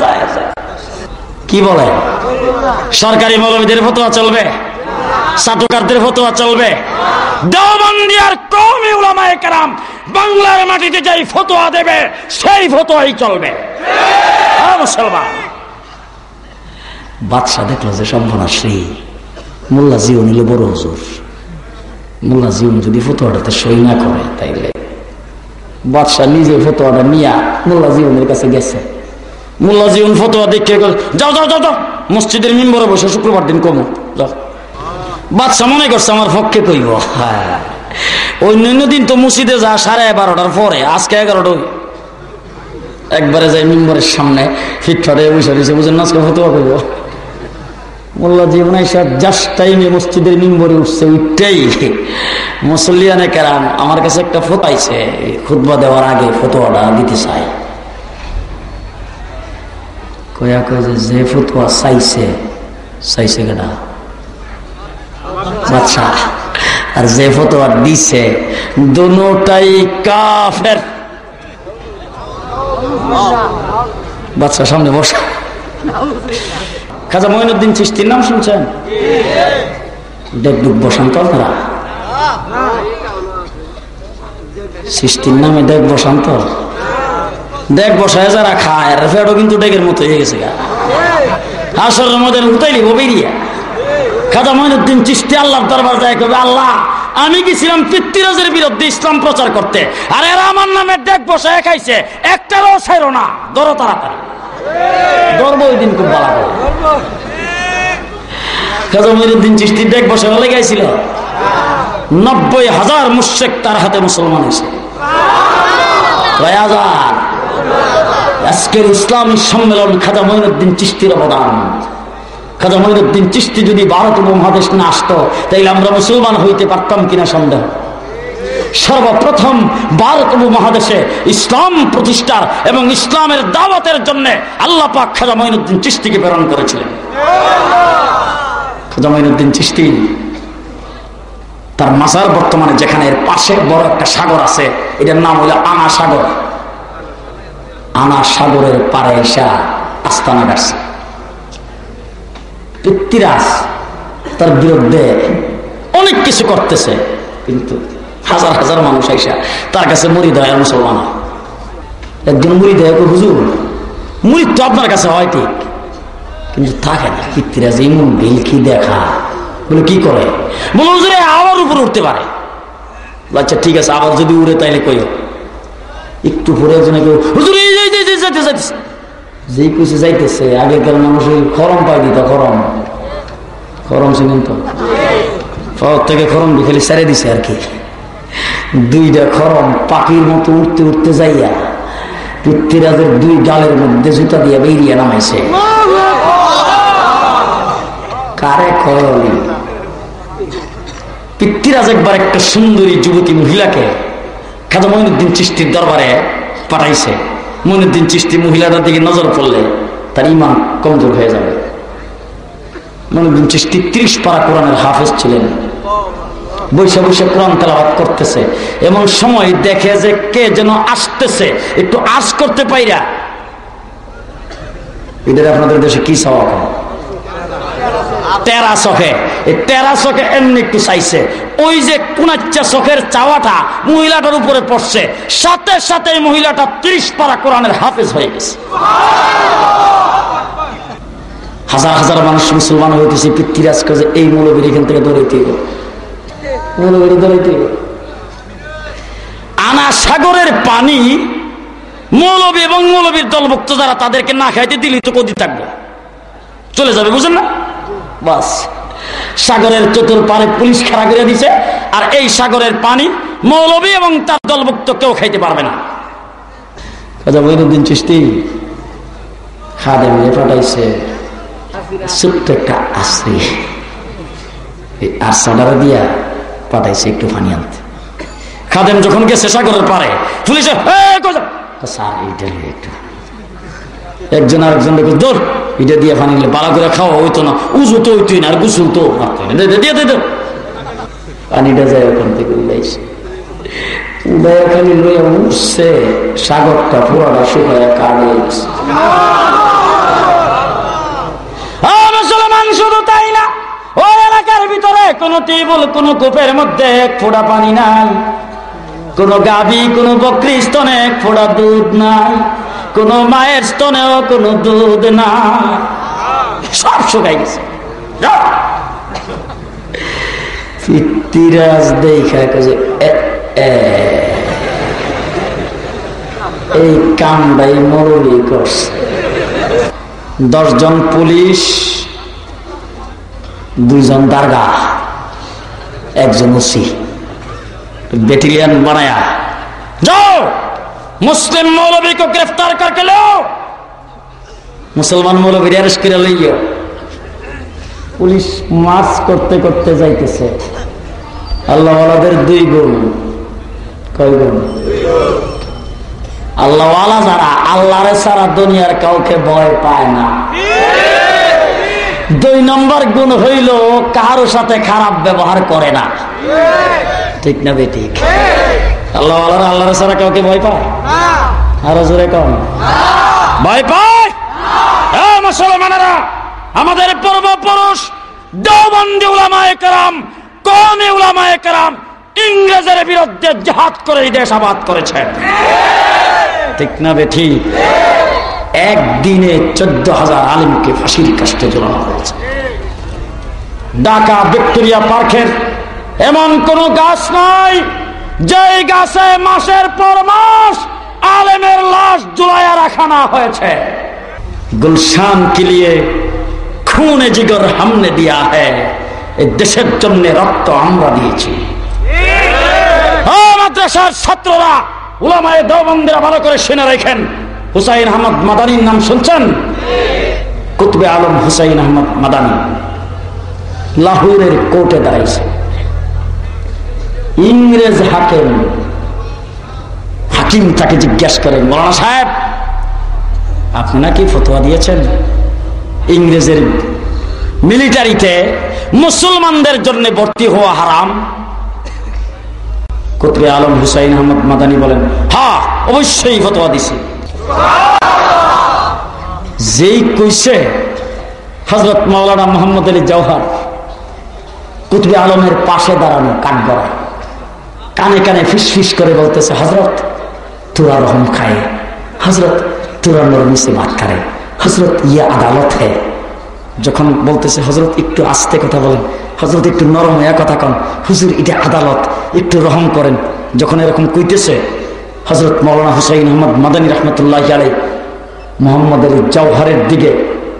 যায়। কি বলে? সরকারি মৌলবীদের ফতোয়া চলবে? চাটুকারদের ফতোয়া চলবে। কমই উলামায়ে কেরাম বাংলার মাটিতে ফতোয়া দেবে, সেই ফতোয়াই চলবে। মুসলমান। বাদশাহ দেখল যে মোল্লা বড় হুজুর। মোল্লা যদি ফতোয়াটাতে সই না করে তাইলে। বাদশাহ নিজে ফতোয়াটা নিয়া মোল্লা জিউনের কাছে গেছে। মোল্লা জিউন ফতোয়া দেখে যাও যাও যাও যাও, মসজিদের মিম্বরে বসে শুক্রবার দিন কমো, যাও। বাদশাহ মনে করছে আমার পক্ষে কইব হ্যাঁ। অন্যান্য দিন তো মসজিদে যা সাড়ে বারোটার পরে, আজকে এগারোটা একবারে যাই মিম্বরের সামনে ফিটফাটে বসে রয়েছে, বুঝেন আজকে ফতোয়া মসজিদের মিম্বরে উঠছে আমার কাছে একটা দেওয়ার আগে দিতে চাই। যে চাইছে চাইছে আচ্ছা আর যে ফতোয়া দিছে, দুটাই কাফের। বাচ্চা, সামনে বসা। খাজা মঈনুদ্দিন চিস্তির নাম শুনছেন? দেখবুক বসন্ত আপনারা সৃষ্টির নামে দেখ বসন্ত। দেখ বসায় যারা খায় কিন্তু ডেকের মতো হয়ে গেছে আসরের মধ্যে উতাইলি বেরিয়া খাজা মঈনুদ্দিন চিস্তি আল্লাহর দরবার যায় কবে আল্লাহ, আমি গেছিলাম পিতৃরাজের বিরুদ্ধে ইসলাম প্রচার করতে। আর এরা আমার নামে দেখ বসায় খাইছে, একটারও ছাইরো না। ধরো তাড়াতাড়ি। ধরবো ওই দিন খুব ভালো খাজা মঈনুদ্দিন চিস্তির দেখ বসে লেগেছিল নব্বই হাজার মুশেক তার হাতে মুসলমান হয়েছে। আজকের ইসলামী সম্মেলন খাজা মহিনুদ্দিন চিস্তির অবদান। খাজা মঈনুদ্দিন চিস্তি যদি ভারত উপমহাদেশ না আসতো, তাইলে আমরা মুসলমান হইতে পারতাম কিনা সন্দেহ? সর্বপ্রথম ভারত উপমহাদেশে ইসলাম প্রতিষ্ঠার এবং ইসলামের দাওয়াতের জন্য আল্লাহ পাক খাজা মঈনুদ্দিন চিস্তিকে প্রেরণ করেছিলেন। খাজা মঈনুদ্দিন চিস্তি তার মাজার বর্তমানে যেখানে, এর পাশে বড় একটা সাগর আছে, এটার নাম হইল আনা সাগর। আনা সাগরের পারে এসা আস্তানা গাড়ছে। পৃথ্বীরাজ তার বিরুদ্ধে অনেক কিছু করতেছে। কিন্তু হাজার হাজার মানুষ আইসা তার কাছে মুড়ি দেয় মুসলমান। একদিন মুড়ি দেয় কই, হুজুর মুড়ি তো আপনার কাছে হয় ঠিক কিন্তু থাকে না পৃথ্বীরাজ এমন বেলকি দেখা। বলে কি করে? বলে হুজুরে আবার উপরে উঠতে পারে। আচ্ছা ঠিক আছে আবার যদি উড়ে তাইলে কইও। একটু পরে একজনে হুজুর এই যাইতে যাইতে যাইতেছে। যেই কইছে যাইতেছে আগেকার মানুষ খরম পাই দিত, খরম। খরম ছিলেন তো? পর থেকে খরম খালি ছেড়ে দিছে আর কি। দুইটা খরম পাখির মতো উঠতে উঠতে যাইয়া পৃথ্বীরাজের দুই গালের মধ্যে জুতা দিয়া বেরিয়ে নামাইছে। কারে কয়লি পৃথ্বীরাজ একবার একটা সুন্দরী যুবতী মহিলাকে খাজা মহিনুদ্দিন চিস্তির দরবারে পাঠাইছে। মহিনুদ্দিন চিস্তি মহিলাটার দিকে নজর পড়লে তার ইমান কমজোর হয়ে যাবে। মনুদ্দিন চিস্তি ত্রিশ পারা কোরআনের হাফেজ ছিলেন। বৈশে বৈশে কোরআন তেলাবাদ করতেছে। এমন সময় দেখে যে কে যেন আসতেছে। একটু আশ করতে পাইরা। এদের আপনাদের দেশে কি চাওয়া করে তেরা চোখে। এই তেরা চোখে এমনি একটু চাইছে। ওই যে কুনাচ্চা চোখের চাওয়াটা মহিলাটার উপরে পড়ছে, সাথে সাথে মহিলাটা ত্রিশ পারা কোরআনের হাফেজ হয়ে গেছে। হাজার হাজার মানুষ মুসলমান হইতেছে পিতৃরাজ কাজে এই মৌলবীর এখান থেকে দৌড়াইতে হবে মৌলবীর দৌড়াইতে হবে আনা সাগরের পানি, মৌলবী এবং মৌলবীর দলভুক্ত যারা, তাদেরকে না খাইতে দিলি তো কদি থাকবে। চলে যাবে, বুঝেন না? বাস। সাগরের চতুর পারে পুলিশ খাড়া করে দিছে, আর এই সাগরের পানি মৌলবী এবং তার দলভুক্ত কেউ খাইতে পারবে না। কথা বৈরুদ্দিন চিস্তি খাদে মিলে পাঠাইছে, ছোট্ট একটা আশ্রি এই আশ্রাটা দিয়া পাঠাইছে একটু পানি আনতে। খাদেম যখন গেছে সাগরের পারে পুলিশে একটু একজন আরেকজন দেখো দৌড় এটা দিয়ে পানি নিলে বালা করে খাওয়া হইতো না, উজু তো হইতোই না, আর গুসুল তো দিয়ে পানিটা যায় ওখান থেকে উড়াইছে উড়াইয়া খালি লইয়া উঠছে সাগরটা পুরোটা ভিতরে কোন টেবল, কোন মধ্যে এক ফোড়া পানি নাই। কোন গাভী কোন এক ফোড়া দুধ নাই। কোন মায়ের স্তনেও কোনো দুধ নাই সব শুকাই গেছে। পিতৃরাজ দেখা কাজে এই কামটাই মরবি করছে। দশজন পুলিশ, দুইজন দারগা, একজন ওসি। বেটিলিয়ান বানায়া মুসলিম মৌলবীকে গ্রেফতার করকে লো মুসলমান মৌলবীর অ্যারেস্ট করে লইও। পুলিশ মার্চ করতে করতে যাইতেছে। আল্লাহওয়ালাদের দুই গুণ কয় গুণ আল্লাহওয়ালা যারা আল্লাহরে সারা দুনিয়ার কাউকে ভয় পায় না। দুই নম্বর গুণ হইল কারও সাথে খারাপ ব্যবহার করে না। ঠিক না বেঠিক ঠিক? আল্লাহ আল্লাহ আল্লাহ সারা কাউকে ভয় পায়? আরও জোরে কম। ভয় পায়? মুসলমানেরা আমাদের পূর্বপুরুষ দেওবন্দি উলামায় কারাম কোন উলামায় কারাম ইংরেজের বিরুদ্ধে জাহাজ করে এই দেশ আবাদ করেছেন ঠিক না বে ঠিক? একদিনে চোদ্দ হাজার আলিমকে ফাঁসির কাষ্টে জড়ানো হয়েছে। ঢাকা ভিক্টোরিয়া পার্কের এমন কোন গাছ নাই যেই গাছে মাসের পর মাস আলেমের লাশ জুলাইয়া রাখানা হয়েছে, গুলশান কিলিয়ে খুনে জিগর হামনে দিয়া এ দেশের জন্য রক্ত আমরা দিয়েছি। ছাত্ররা, উলামায় দেবন্দিরা ভালো করে শুনে রেখেন। হুসাইন আহমদ মাদানির নাম শুনছেন? কুতবে আলম হুসাইন আহমদ মাদানী, লাহোরের কোর্টে দাঁড়াইছে। ইংরেজ হাকিম। হাকিম তাকে জিজ্ঞাসা করেন মৌলানা সাহেব, আপনি নাকি ফতোয়া দিয়েছেন? ইংরেজের মিলিটারিতে মুসলমানদের জন্য ভর্তি হওয়া হারাম। কুতবে আলম হুসাইন আহমদ মাদানি বলেন, হা, অবশ্যই ফতোয়া দিছি। যেই কইছে হজরত মৌলানা মোহাম্মদ আলী জওহার, কুতবে আলমের পাশে দাঁড়ানো কাঠ গড়ায় কানে কানে ফিস ফিস করে বলতেছে হজরত তোরা রহম খায়। হজরত তোরা নরমি সে করে। হজরত ইয়ে আদালত হে। যখন বলতেছে হজরত একটু আস্তে কথা বলেন। হজরত একটু নরম হয়ে কথা কন। হুজুর, এটা আদালত, একটু রহম করেন। যখন এরকম কইতেছে হজরত মৌলানা হুসাইন আহমদ মাদানী রহমতুল্লাহ আলাই মোহাম্মদের জওহারের দিকে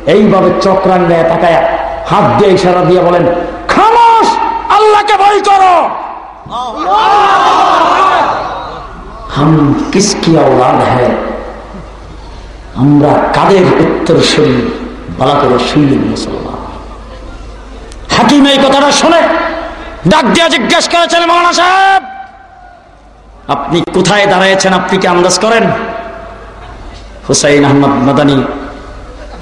এইভাবে চক্রাঙ্গায় তাকায়া হাত দিয়ে ইশারা দিয়ে বলেন খামোশ আল্লাহকে ভয় করো। হাম কিসকি আওলাদ হ্যাঁ আমরা কাদের উত্তর শরীর বলা করে শুনলেন মুসলমান হাকিম এই কথাটা শুনে ডাক দিয়া জিজ্ঞাসা করেছেন মৌলানা সাহেব, আপনি কোথায় দাঁড়াইছেন? আপনি কি আন্দাজ করেন? হুসাইন আহমদ মাদানী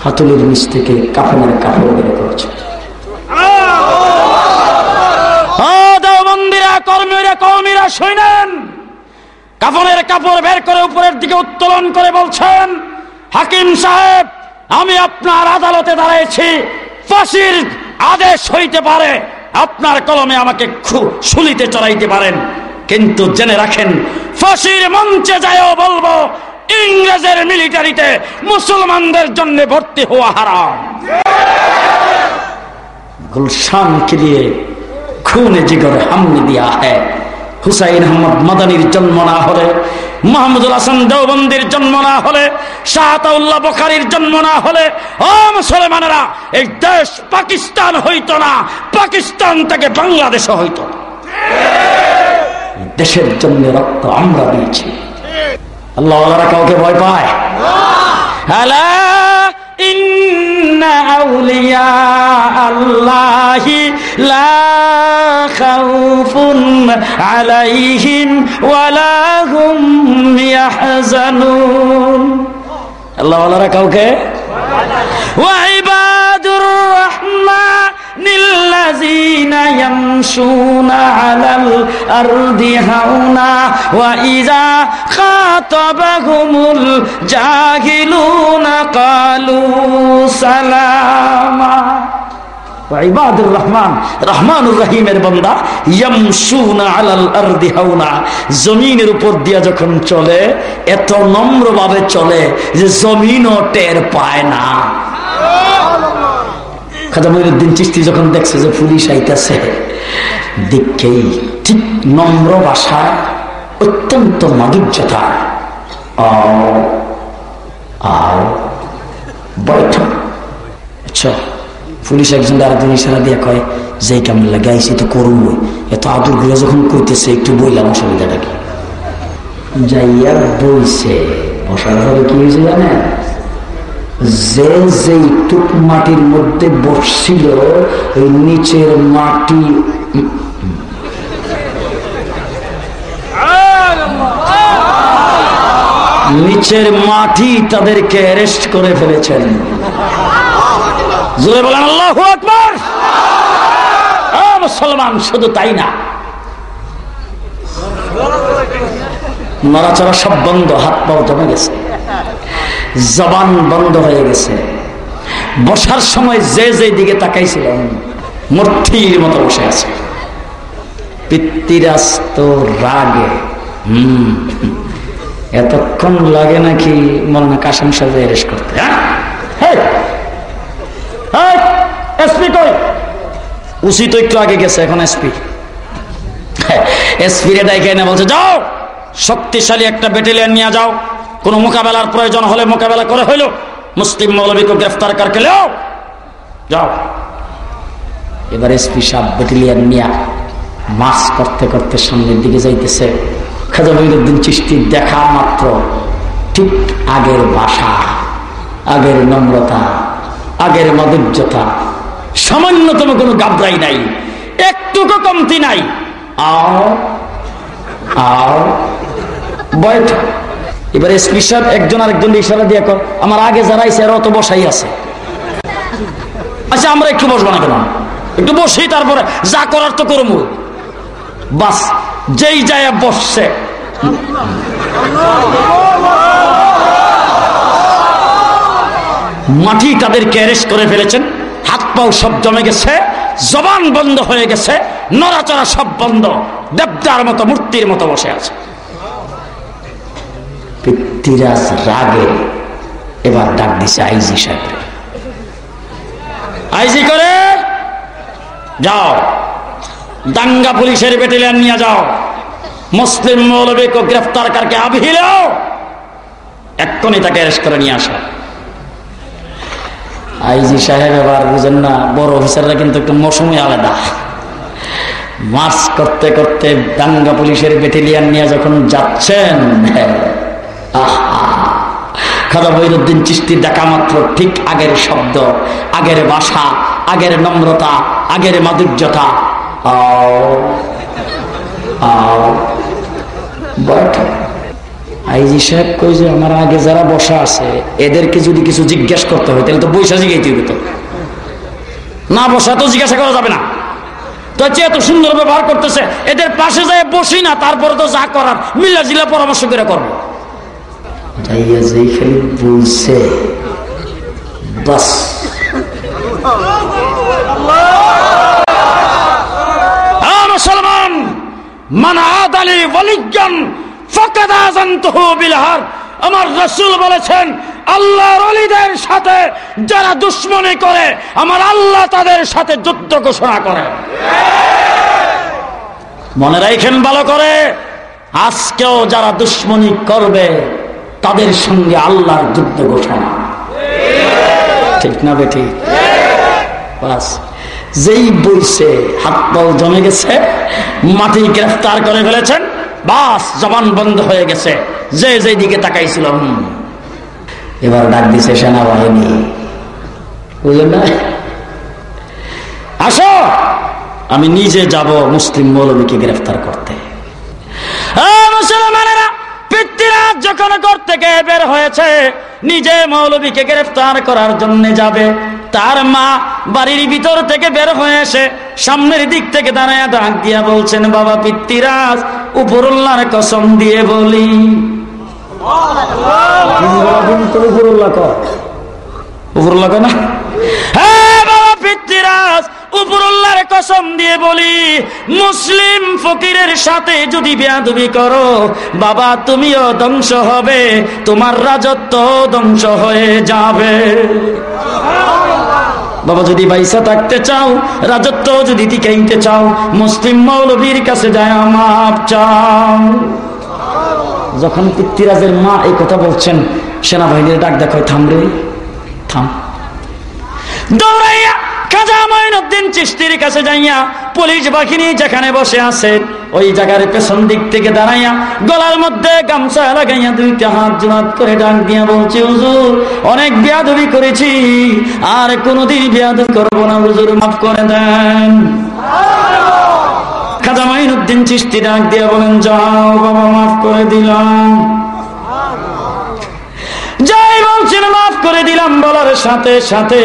হাতুলের নিচ থেকে কাপড়ের কাপড় কর্মীরা শুনেন। কাফনের কাপড় বের করে উপরের দিকে উত্তোলন করে বলছেন, হাকিম সাহেব, আমি আপনার আদালতে দাঁড়াইছি, ফাঁসির আদেশ হইতে পারে, আপনার কলমে আমাকে চড়াইতে পারেন। কিন্তু জেনে রাখেন, ফাঁসির মঞ্চে যায়ও বলব, ইংরেজের মিলিটারিতে মুসলমানদের জন্য ভর্তি হওয়া হারাম। খুন জিগর হামলি দিয়া হ্যায়। হুসাইন আহমদ মাদানির জন্ম না হলে, মাহমুদুল হাসান দেওবন্দির জন্ম না হলে, শাহতাউল্লাহ বখারির জন্ম না হলে, ও মুসলমানেরা, এই দেশ পাকিস্তান হইত না, পাকিস্তান থেকে বাংলাদেশ হইত না। দেশের জন্য রক্ত আমরা দিয়েছি। আল্লাহ কাউকে ভয় পায়? হ্যালো إن أولياء الله لا خوف عليهم ولا هم يحزنون. الله ولا ركوك وعباد الرحمن الذين يمشون على الأرض هونا وإذا خاطبهم الجاهلون قالوا سلاما ইবাদুর রহমান রহমানুর রহিমের বন্দা ইয়ামসুনা আলাল আরদি হাওনা জমিনের উপর দিয়া যখন চলে এত নম্রভাবে চলে যে জমিনও টের পায় না খাজা মহিউদ্দিন চিস্তি যখন দেখছে যে পুলিশ আইতেছে দেখেই ঠিক নম্র ভাষায় অত্যন্ত মাধুর্যতা। বৈঠক। আচ্ছা পুলিশ একজন আরেকজন ইশারা দিয়ে কয় যে কেমন লাগে আইসি তো করব এত আদর ঘুরে যখন করতেছে একটু বইলাম অসুবিধাটা কি? যাইয়া বইছে বসার পরে কি হয়েছে জানেন? যে যেই টুক মাটির মধ্যে বসছিল, ওই নিচের মাটি নিচের মাটি তাদেরকে অ্যারেস্ট করে ফেলেছেন। জোরে বলেন, আল্লাহ মুসলমান, শুধু তাই না। নড়াচড়া সব বন্ধ, হাত পাও জমে গেছে। জবান বন্ধ হয়ে গেছে। বসার সময় যে যে দিকে তাকাইছিলেন মূর্তির মতো বসে আছে। পিতৃরাস্ত রাগে হম। এতক্ষণ লাগে নাকি মলনা কাসম সাজে এরেস করতে? হ্যাঁ? এসপি কই? উসি তো একটু আগে গেছে এখন এসপি এসপি রে ডাইকে এনে বলছে যাও শক্তিশালী একটা ব্যাটালিয়ান নিয়ে যাও। কোনো মোকাবেলার প্রয়োজন হলে মোকাবেলা করে হইল। মুসলিম মৌলবীকে গ্রেফতার কার কেলেও যাও। এবার এসপি সাহ ব্যাটালিয়ান নিয়ে মাস করতে করতে সামনের দিকে যাইতেছে। খাজা মহিনুদ্দিন চিস্তি দেখা মাত্র ঠিক আগের বাসা, আগের নম্রতা, আগের মাধুর্যতা। সামান্যতম কোনো গাবরাই নাই একটুকু কমতি নাই। আও আও বৈঠক এবার এসপি সাহেব একজন আরেকজন ইশারা দিয়ে কর আমার আগে যারা আইসে এরা অত বসাই আছে। আচ্ছা আমরা একটু বসবো না কেন? একটু বসি, তারপরে যা করার তো করব। বাস, যেই যায় বসছে মাটি তাদের ক্যারেস করে ফেলেছেন। হাত পাও সব জমে গেছে, জবান বন্ধ হয়ে গেছে, নড়াচড়া সব বন্ধ। দেবদার মতো, মূর্তির মতো বসে আছে। রাগে এবার ডাক দিছে আইজি সাহেব আইজি করে, যাও। দাঙ্গা পুলিশের ব্যাটালিয়ান নিয়ে যাও। মুসলিম মৌলবীকে গ্রেফতার করকে আবিহিলেও এক্ষুনি তাকে অ্যারেস্ট করে নিয়ে আসো। আইজি সাহেব এবার বুঝেন না, বড় অফিসাররা কিন্তু একটু মৌসুমি আলাদা। মার্চ করতে করতে দাঙ্গা পুলিশের ব্যাটালিয়ান নিয়ে যখন যাচ্ছেন খাদা বৈরুদ্দিন চিস্তির দেখা মাত্র ঠিক আগের শব্দ, আগের ভাষা, আগের নম্রতা, আগের মাধুর্যতা। বৈঠক আইজি সাহেব কই যে আমার আগে যারা বসা আছে এদেরকে যদি কিছু জিজ্ঞেস করতে হয় তাহলে তো বৈশা জিগাইতে হবে তো। না বসা তো জিজ্ঞাসা করা যাবে না। তো এত সুন্দর ব্যবহার করতেছে এদের পাশে যায় বসি না তারপরে তো যা করার মিলা জিলা পরামর্শ করে করব। বলছে বাস। মুসলমান! মান আমার রসুল বলেছেন, আল্লাহর ওলিদের সাথে যারা দুশ্মনী করে, আমার আল্লাহ তাদের সাথে যুদ্ধ ঘোষণা করে। মনে রাখেন ভালো করে, আজকেও যারা দুশ্মনী করবে, তাদের সঙ্গে আল্লাহর যুদ্ধ ঘোষণা। ঠিক না বেঠি বাস। যেই বইছে হাত পাও জমে গেছে, মাটি গ্রেফতার করে ফেলেছেন, বাস, জবান বন্ধ হয়ে গেছে। যে যে দিকে তাকাইছিল এবার ডাক দিছে সেনাবাহিনী। বুঝলেন না? আসো, আমি নিজে যাব মুসলিম মৌলবীকে গ্রেফতার করতে। যখন ঘর থেকে বের হয়েছে, নিজে মৌলবীকে গ্রেফতার করার জন্য যাবে। তার মা বাড়ির ভিতর থেকে বের হয়ে এসে সামনের দিক থেকে দাঁড়ায় ডাক দিয়া বলছেন, বাবা পিতৃরাজ উপরুল্লাহর কসম দিয়ে বলি। না? হ্যাঁ বাবা কসম দিয়ে বলি, মুসলিম ফকিরের সাথে যদি বেয়াদবি করো, বাবা তুমিও ধ্বংস হবে, তোমার রাজত্ব ধ্বংস হয়ে যাবে। বাবা, যদি বাইসা থাকতে চাও, রাজত্ব যদি টিকাইতে চাও, মুসলিম মৌলবীর কাছে যায় মাপ চাও। যখন পৃথিরাজের মা এই কথা বলছেন, সেনাবাহিনীর ডাক দেখো থামরে থাম। দৌড়াইয়া খাজা মঈনুদ্দিন চিস্তির কাছে যাইয়া পুলিশ বাহিনী যেখানে বসে আছে, ওই জায়গার পেছন দিক থেকে দাঁড়াইয়া গলার মধ্যে গামছা লাগাইয়া দুইটা হাত জোড়াত করে ডাক দিয়া বলছে, হুজুর, অনেক বিয়াদবি করেছি, আর কোনোদিন বিয়াদবি করব না, হুজুর, মাফ করে দেন। খাজা মাইনুদ্দিন চিস্তি ডাক দিয়া বলেন, যাও বাবা, মাফ করে দিলাম। যাই বলছেন, মাফ করে দিলাম, বলার সাথে সাথে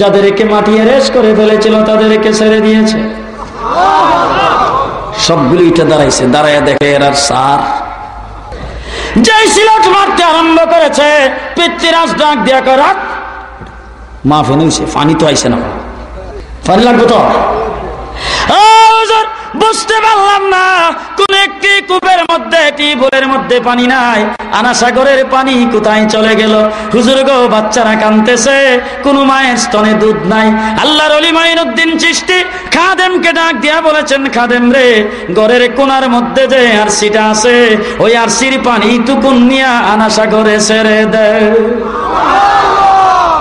যাদেরকে মাটি রেস করে ফেলেছিল, তাদেরকে ছেড়ে দিয়েছে। সবগুলি ইটা দাঁড়াইছে। দাঁড়াইয়া দেখে এর আর সার। যাই সিলট মারতে আরম্ভ করেছে পিতৃরাজ ডাক দিয়া করাক মা হইছে, পানি তো আইসে না। ফানি লাগবে তো? বুঝতে পারলাম না, কোন একটি কূপের মধ্যে টিউবওয়েলের মধ্যে পানি নাই? আনা সাগরের পানি কোথায় চলে গেল? হুজুর গো, বাচ্চারা কানতেছে কোন মায়ের স্তনে দুধ নাই। আল্লাহর অলি মাইনুদ্দিন চিষ্টি খাদেমকে ডাক দিয়া বলেছেন, খাদেম রে, ঘরের কোনার মধ্যে যে আরসিটা আছে, ওই আরসির পানি টুকুন নিয়া আনা সাগরে ছেড়ে দেয়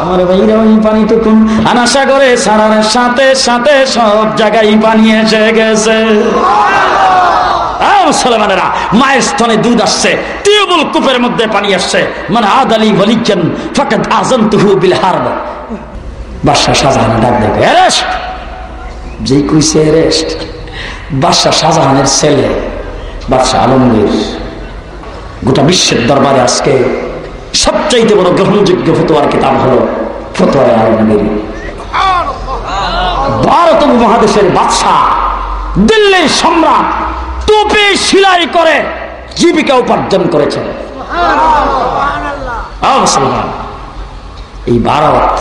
আমার ওই পানিটুকুন। আনাশা করে সারার সাথে সাথে সব জায়গায় পানি এসে গেছে। মায়ের দুধ আসছে, টিউবুল কূপের মধ্যে পানি আসছে। আদ বাদশাহ বাদশাহ শাহজাহানের ছেলে, বাদশাহ গোটা বিশ্বের দরবারে আজকে সবচাইতে বড় গ্রহণযোগ্য ফতোয়ার কিতাব হলো ফতোয়া আলমগীর ভারত উপমহাদেশের বাদশাহ দিল্লির সম্রাট টুপি সিলাই করে জীবিকা উপার্জন করেছেন। মুসলমান এই ভারত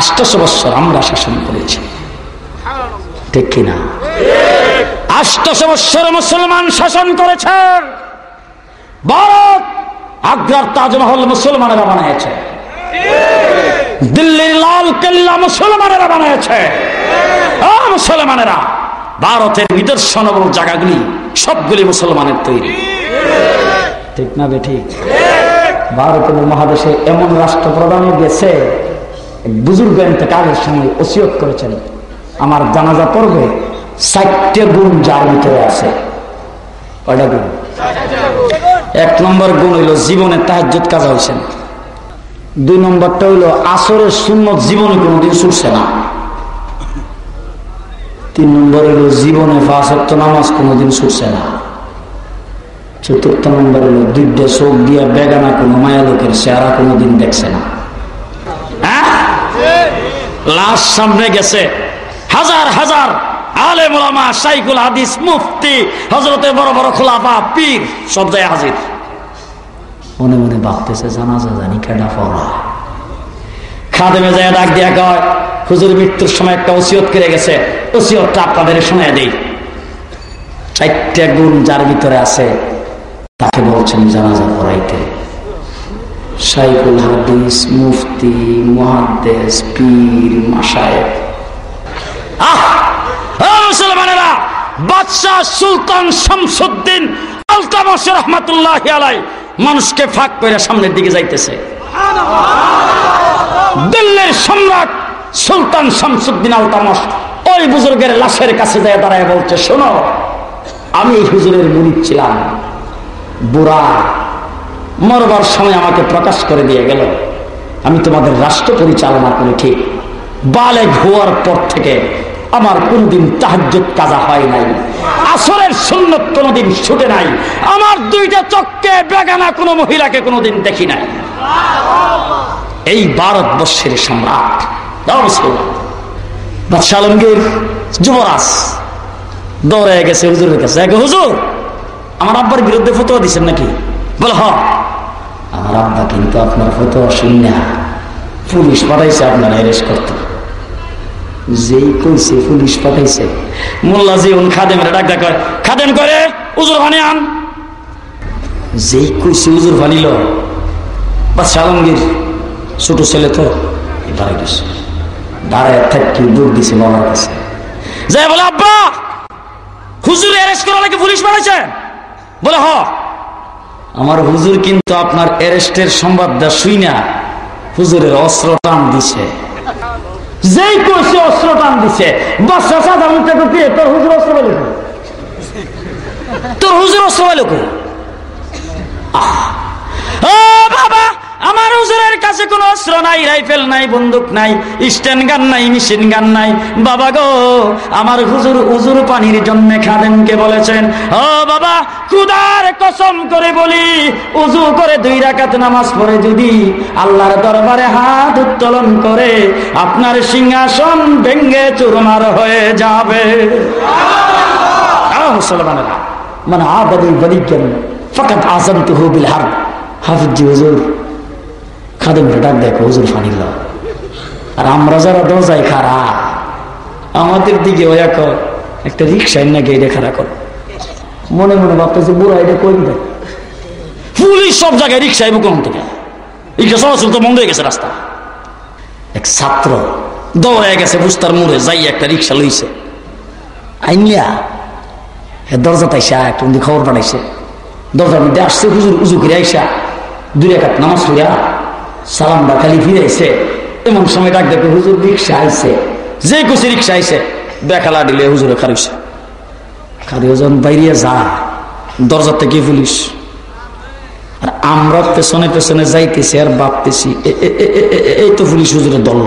আষ্টশো বৎসর আমরা শাসন করেছি। ঠিক কিনা? আষ্টশো বৎসর মুসলমান শাসন করেছেন। ভারত আগ্রার তাজমহল মুসলমানেরা বানিয়েছে। দিল্লির লাল কেল্লা মুসলমানেরা বানিয়েছে। মুসলমানেরা, ভারতের নিদর্শন এবং জায়গাগুলি সবগুলি মুসলমানের তৈরি। ঠিক না বেঠি ভারতের মহাদেশে এমন রাষ্ট্রপ্রধানে গেছে বুজুর্গ কাজের সঙ্গে ওসিয়ত করেছেন। আমার জানাজা পড়বে চারটে গুণ যার ভিতরে আছে। কয়টা গুণ? এক নম্বর গুণ হইল জীবনে তাহাজ্জত কাজা হয়েছে না। দুই নম্বরটা হইল আসরের সুন্নত জীবনে কোনোদিন ছুটছে না। তিন নম্বর হইল জীবনে ফাঁসত্ব নামাজ কোনোদিন ছুটছে না। চতুর্থ নম্বর হলো দুইটা চোখ দিয়া বেগানা কোনো মায়া লোকের চেহারা কোনোদিন দেখছে না। হ্যাঁ? লাশ সামনে গেছে। হাজার হাজার সাইকুল বড় বড় মনে মনে ভাবতেছে, জানাজা জানি কেডা ডাক দিয়া হুজুর, মৃত্যুর সময় একটা ওসিয়ত করে গেছে। ওসিয়তটা আপনাদের শোনায় দেই। চারটা গুণ যার ভিতরে আছে, তাকে বলছেন জানাজা পড়াইতে। সাইকুল হাদিস মুফতি, মহাদ্দেশ, পীর মাসায় আহ! বাদশাহ সুলতান শামসুদ্দিন আলতামস রহমাতুল্লাহ আলাই মানুষকে ফাঁক করে সামনের দিকে যাইতেছে। দিল্লির সম্রাট সুলতান শামসুদ্দিন আলতামস ওই বুজুর্গের লাশের কাছে যায় দাঁড়ায় বলছে, শোনো, আমি হুজুরের মুরিদ ছিলাম। বুড়া মরবার সময় আমাকে প্রকাশ করে দিয়ে গেল। আমি তোমাদের রাষ্ট্র পরিচালনা করি ঠিক বালে ঘুয়ার পর থেকে আমার কোনদিন তাহাজ্জুদ কাজা হয় নাই। আসরের সুন্নত কোনদিন ছুটে নাই। আমার দুইটা চক্কে বেগানা কোনো মহিলাকে কোনোদিন দেখি নাই। এই ভারতবর্ষের সম্রাট যুবরাজ গেছে আমার আব্বার বিরুদ্ধে নাকি? কিন্তু আপনার ফতোয়া শূন্য পুলিশ পাঠাইছে আপনার অ্যারেস্ট করতে। যেই কইছে, পুলিশ পাঠাইছে। মোল্লা জীবন খাদেম করে খাদেম করে, উজুর ভানি আন। যেই কইছে, উজুর ভানিল বা আলমগীর, ছোট ছেলে তো গেছে দাঁড়ায় থাকি দিছে কাছে। যাই বলে, আব্বা, হুজুর অ্যারেস্ট করা নাকি পুলিশ পাঠাইছে? বলে, হ। আমার হুজুর কিন্তু আপনার অ্যারেস্টের সংবাদটা শুই না হুজুরের অস্ত্র টান দিছে। যেই কইছে অস্ত্র টান দিছে। বাচ্চা সাধারণ তোর হুজুর অস্ত্র বলে তোর হুজুর অস্ত্র পেলে বাবা! আমার হুজুরের কাছে কোনো অস্ত্র নাই, রাইফেল নাই, বন্দুক নাই, স্ট্যান্ড গান নাই, মেশিন গান নাই। বাবা গো, আমার হুজুর উজুর পানির জন্য খাদেমকে বলেছেন? ও বাবা, খুদার কসম করে বলি, উজু করে দুই রাকাত নামাজ পড়ে যদি আল্লাহর দরবারে হাত উত্তোলন করে, আপনার সিংহাসন ভেঙ্গে চুরমার হয়ে যাবে। মুসলমানেরা মানে আবাদুল বলিজ্ঞান ফকাত আজন্ত হুবিল হার হাফিজি হুজুর খাদেম ডাক দেখো, হুজুর ফানি আর আমরা যারা দরজায় খারা আমাদের দিকে ওই এক একটা রিক্সা না গিয়ে খাড়া কর। মনে মনে ভাবতেছে, বুড়া, এটা কই দেয় পুলিশ সব জায়গায় রিক্সা এবং কোন থেকে রিক্সা চলাচল তো বন্ধ হয়ে গেছে রাস্তা। এক ছাত্র দৌড়ে গেছে, বুস্তার মুড়ে যাই একটা রিক্সা লইছে। আইনিয়া দরজা তাইসা একটা খবর পাঠাইছে। দরজার মধ্যে আসছে, হুজুর উজু করে আইসা, দুই একাত নামাজ পড়িয়া সালাম বা খালি ফিরে এমন সময় ডাক দেখে হুজুর রিক্সা আইছে। যে কুচি রিক্সা আইছে বেকালা দিলে হুজুরে খারিছে খারি যখন বাইরিয়া যা, দরজার থেকে পুলিশ আর আমরা পেছনে পেছনে যাইতেছি আর ভাবতেছি এই তো পুলিশ হুজুরে দল।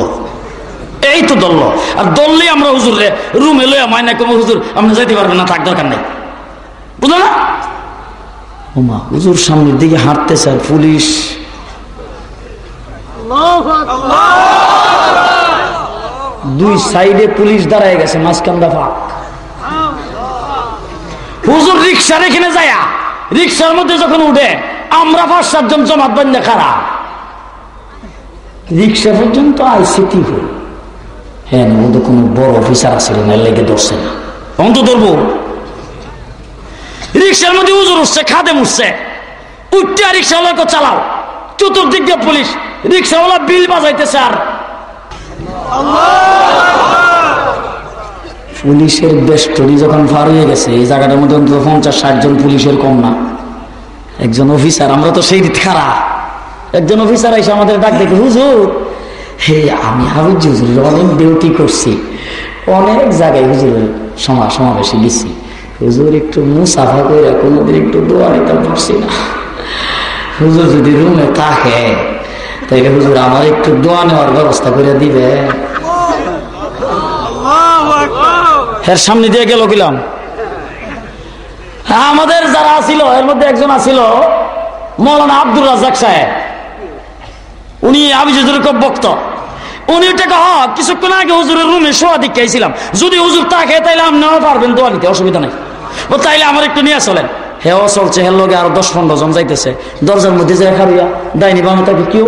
এই তো দল। আর দললে আমরা হুজুর হুজুরে রুমে লইয়া মাইনা কোনো হুজুর আপনি যাইতে পারবেন না, থাক দরকার নেই। বুঝলো না? ওমা, হুজুর সামনের দিকে হাঁটতেছে আর পুলিশ দুই সাইডে পুলিশ দাঁড়ায় গেছে মাঝখান্দা ফাঁক হুজুর রিক্সার এখানে যায়া? রিক্সার মধ্যে যখন উঠে, আমরা পাঁচ সাতজন জমাত বন্ধে খারা রিক্সা পর্যন্ত আইসিটি হই হ্যাঁ মধ্যে কোনো বড় অফিসার আছে না লেগে ধরছে না। অন্ত ধরবো? রিক্সার মধ্যে উজুর উঠছে, খাদে উঠছে উঠতে রিক্সাওয়ালাকে চালাও। চতুর্দিক পুলিশ। রিক্সাওয়ালা বিল বাজাইতেছে আর। পুলিশের বেষ্টনী যখন পার হয়ে গেছে, এই জায়গাটার মধ্যে অন্তত পঞ্চাশ, ষাট জন পুলিশের কম না। একজন অফিসার, আমরা তো সেই দিক খারা। একজন অফিসার এসে আমাদের ডাক দেখে, হুজুর, হে, আমি হাবিজ হুজুরের অনেক ডিউটি করছি। অনেক জায়গায় হুজুরের সমা, সমাবেশে গেছি। হুজুর, একটু মুসাফা করে কোনোদিন একটু দোয়া নিতে পারছি না। হুজুর যদি রুমে থাকে তাইলে হুজুর, আমার একটু দোয়া নেওয়ার ব্যবস্থা করে দিবে। এর সামনে দিয়ে গেল গেলাম আমাদের যারা আছিল, এর মধ্যে একজন আছিল মৌলানা আব্দুল রাজাক সাহেব। উনি আমি খুব বক্ত উনি টাকা হ কিছুক্ষণ আগে হুজুরের রুমে শোয়া দিকে আইছিলাম। যদি হুজুর তাকে তাইলে আপনি নেওয়া পারবেন, দোয়া নিতে, অসুবিধা নেই। ও তাইলে আমার একটু নিয়ে চলেন। হেও চলছে, হের লগে আরও দশ পনেরো জন যাইতেছে। দরজার মধ্যে যায় খারিয়া ডাইনি বামে তাকে কেউ?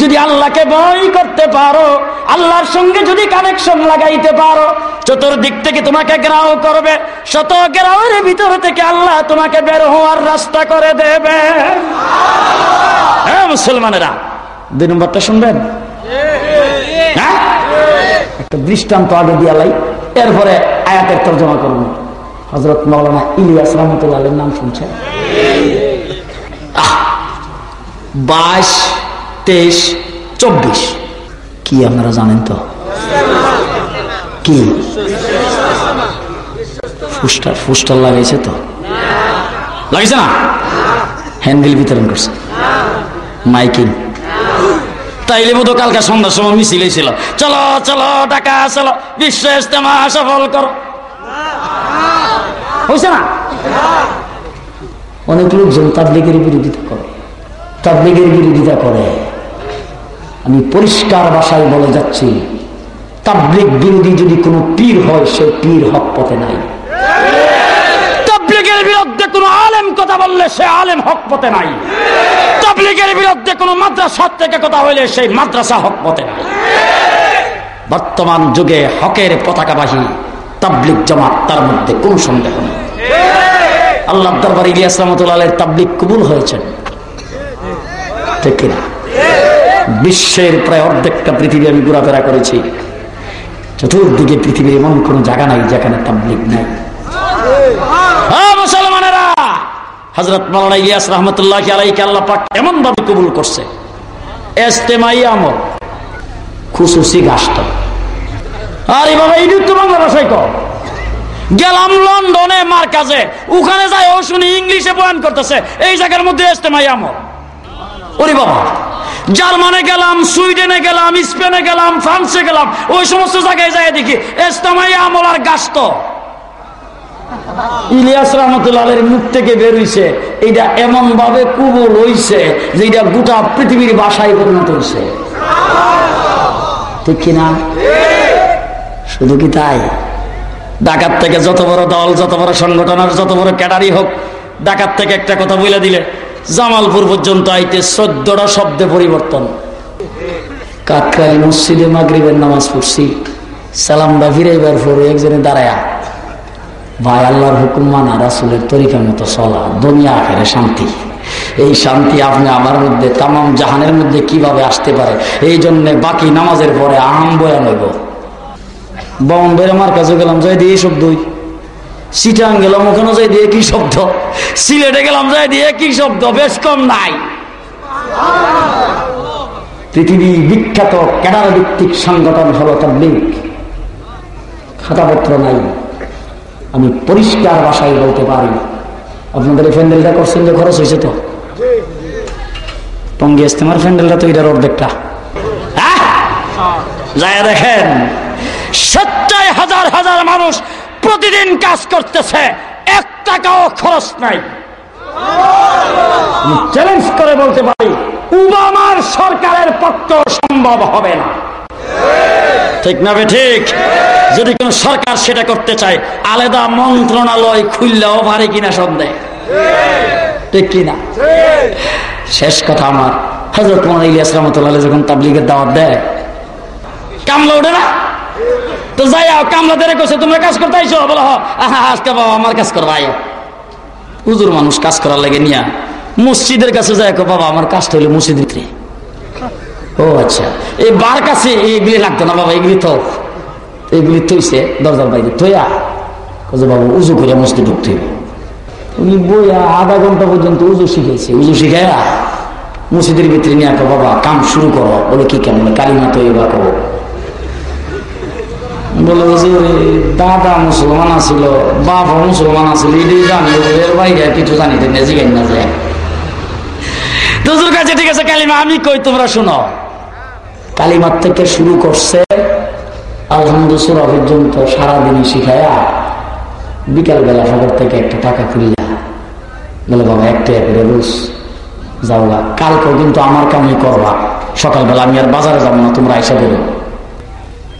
যদি আল্লাহকে ভয় করতে পারো, আল্লাহর সঙ্গে যদি কানেকশন লাগাইতে পারো, চতুর্দিক থেকে তোমাকে গ্রাহ করবে, শত গ্রাহের ভিতর থেকে আল্লাহ তোমাকে বের হওয়ার রাস্তা করে দেবে। হ্যাঁ মুসলমানেরা, দুই নম্বরটা শুনবেন? হ্যাঁ? একটা দৃষ্টান্ত আগে দিয়ালাই এরপরে আয়াতের তর্জমা করুন। হজরত মৌলানা ইলিয়াস রহমতুল্লাহ নাম শুনছেন? বাইশ তেইশ, চব্বিশ। কি আপনারা জানেন তো? কি? ফুস্টার ফুস্টার লাগাইছে তো। লাগাইছে না? হ্যান্ডেল বিতরণ করছে। মাইকিং। তাইলে বোধ কালকে সন্ধ্যার সময় মিছিল ছিল চলো চলো টাকা চলো। বিশ্ব ইস্তেমা সফল করো। হয়েছে না? অনেক লোকজন তাবলিগের বিরোধিতা করে। তাবলিগের বিরোধিতা করে। আমি পরিষ্কার ভাষায় বলে যাচ্ছি, তাবলিগ বিরোধী যদি কোনো পীর হয়, সে পীর হক পথে নাই। তাবলিগের বিরুদ্ধে কোনো আলেম কথা বললে সে আলেম হক পথে নাই। তাবলিগের বিরুদ্ধে কোনো মাদ্রাসা থেকে কথা হইলে সেই মাদ্রাসা হক পথে নাই। বর্তমান যুগে হকের পতাকাবাহী তাবলিক জামাত তার মধ্যে কোন সন্দেহ নেই। আল্লাহ দরবার ইলিয়াস রহমতুল্লাহ তাবলিক কবুল হয়েছেন ঠিক কিনা? বিশ্বের প্রায় অর্ধেকটা পৃথিবী আমি ঘোরাফেরা করেছি। চতুর্দিকে পৃথিবীর এমন কোন জায়গা নাই যেখানে তাবলিক নাই। মুসলমানেরা! হজরত মালানা ইলিয়াস রহমতুল্লাহ আলাইকে আল্লাহ পাক এমন ভাবে কবুল করছে। এস্তেমাই আমল খুশুসি গাছটা। আরে বাবা, এই তো বাংলা কর গেলাম লন্ডনে মার কাছে ওখানে যাই ও শুনি ইংলিশে বয়ান করতেছে। এই জায়গার মধ্যে এস্তেমাই আমল। ওরে বাবা জার্মানে গেলাম, সুইডেনে গেলাম, স্পেনে গেলাম, ফ্রান্সে গেলাম, ওই সমস্ত জায়গায় যাই দেখি এস্তেমাই আমল আর গাছ ইলিয়াস রহমতুল্লাহের মুখ থেকে বেরোইছে এটা এমন ভাবে কুবুল হইছে যে এটা গোটা পৃথিবীর বাসায় পরিণত হয়েছে ঠিক কিনা? শুধু কি তাই? ডাকাত থেকে যত বড় দল, যত বড় সংগঠন আর যত বড় ক্যাডারি হোক, ডাকাত থেকে একটা কথা বলে দিলে জামালপুর পর্যন্ত আইতে চোদ্দটা শব্দে পরিবর্তন। কাকরাই মসজিদে মাগরিবের নামাজ পড়ছি। সালামটা ফিরাইবার পরে একজনে দাঁড়ায়া। ভাই, আল্লাহর হুকুম মানা, রাসুলের তরিকার মতো চলা, দুনিয়া আখেরে শান্তি। এই শান্তি আপনি আমার মধ্যে, তামাম জাহানের মধ্যে কীভাবে আসতে পারে? এই জন্য বাকি নামাজের পরে আহাম বয়া নইব বম্বের আমার কাছে গেলাম যাই দিয়ে শব্দ সিটাং গেলাম, ওখানে যাই দিয়ে কি শব্দ? সিলেটে গেলাম, যাই দিয়ে কি শব্দ? বেশ কম নাই। পৃথিবী বিখ্যাত ক্যাডার ভিত্তিক সংগঠন হলো তাবলিগ খাতাপত্র নাই। আমি পরিষ্কার বাসায় বলতে পারি। আপনাদের এই প্যান্ডেলটা করছেন যে খরচ হয়েছে তো? টঙ্গি ইস্তেমার প্যান্ডেলটা তো এটার অর্ধেকটা যায় দেখেন, সত্তর হাজার হাজার মানুষ প্রতিদিন কাজ করতেছে। এক টাকাও খরচ নাই। চ্যালেঞ্জ করে বলতে পারি, উবামার সরকারের পক্ষ সম্ভব হবে না। ঠিক না ঠিক? যদি কোন সরকার সেটা করতে চায়, আলাদা মন্ত্রণালয় খুললেও পারে কিনা সন্দেহ? ঠিক কিনা? শেষ কথা আমার। হজরত মোহাম্মদ ইলিয়াস রহমতুল্লাহ যখন তাবলিগের দাওয়াত দেয়, কামলা ওঠে না? তো যাই কামলা দেরে কইছে, তোমরা কাজ করতে আইসো বলো আহা, আজকে বাবা আমার কাজ করবা আয়ো। হুজুর মানুষ কাজ করার লাগে নিয়া, মসজিদের কাছে যায় বাবা, আমার কাজটা হইল মসজিদ ভিতরে। ও আচ্ছা। এই বার কাছে এইগুলি লাগতো না, বাবা, এগুলি তো এইগুলি থইছে, দরজার বাইরে থইয়া কাজে বাবু, উজু করে মসজিদ ঢুকতে হইব। উনি বইয়া আধা ঘণ্টা পর্যন্ত উজু শিখেছে উজু শিখাইয়া মসজিদের ভিতরে নিয়ে বাবা, কাম শুরু করো। বলে, কি কেমন কালিমা এবার করো। বলে মুসলমান আছিল কিছু না না কাছে ঠিক আছে আমি কই, তোমরা শোনো। কালিমার থেকে শুরু করছে আলহামদুসুরা পর্যন্ত সারাদিন শিখায়া বিকাল বেলা সকাল থেকে একটা টাকা খুলিয়া বলে, বাবা একটা করে রুস যাওয়া কালকেও কিন্তু আমার কামই করবা। সকালবেলা আমি আর বাজারে যাব না, তোমরা আইসা করো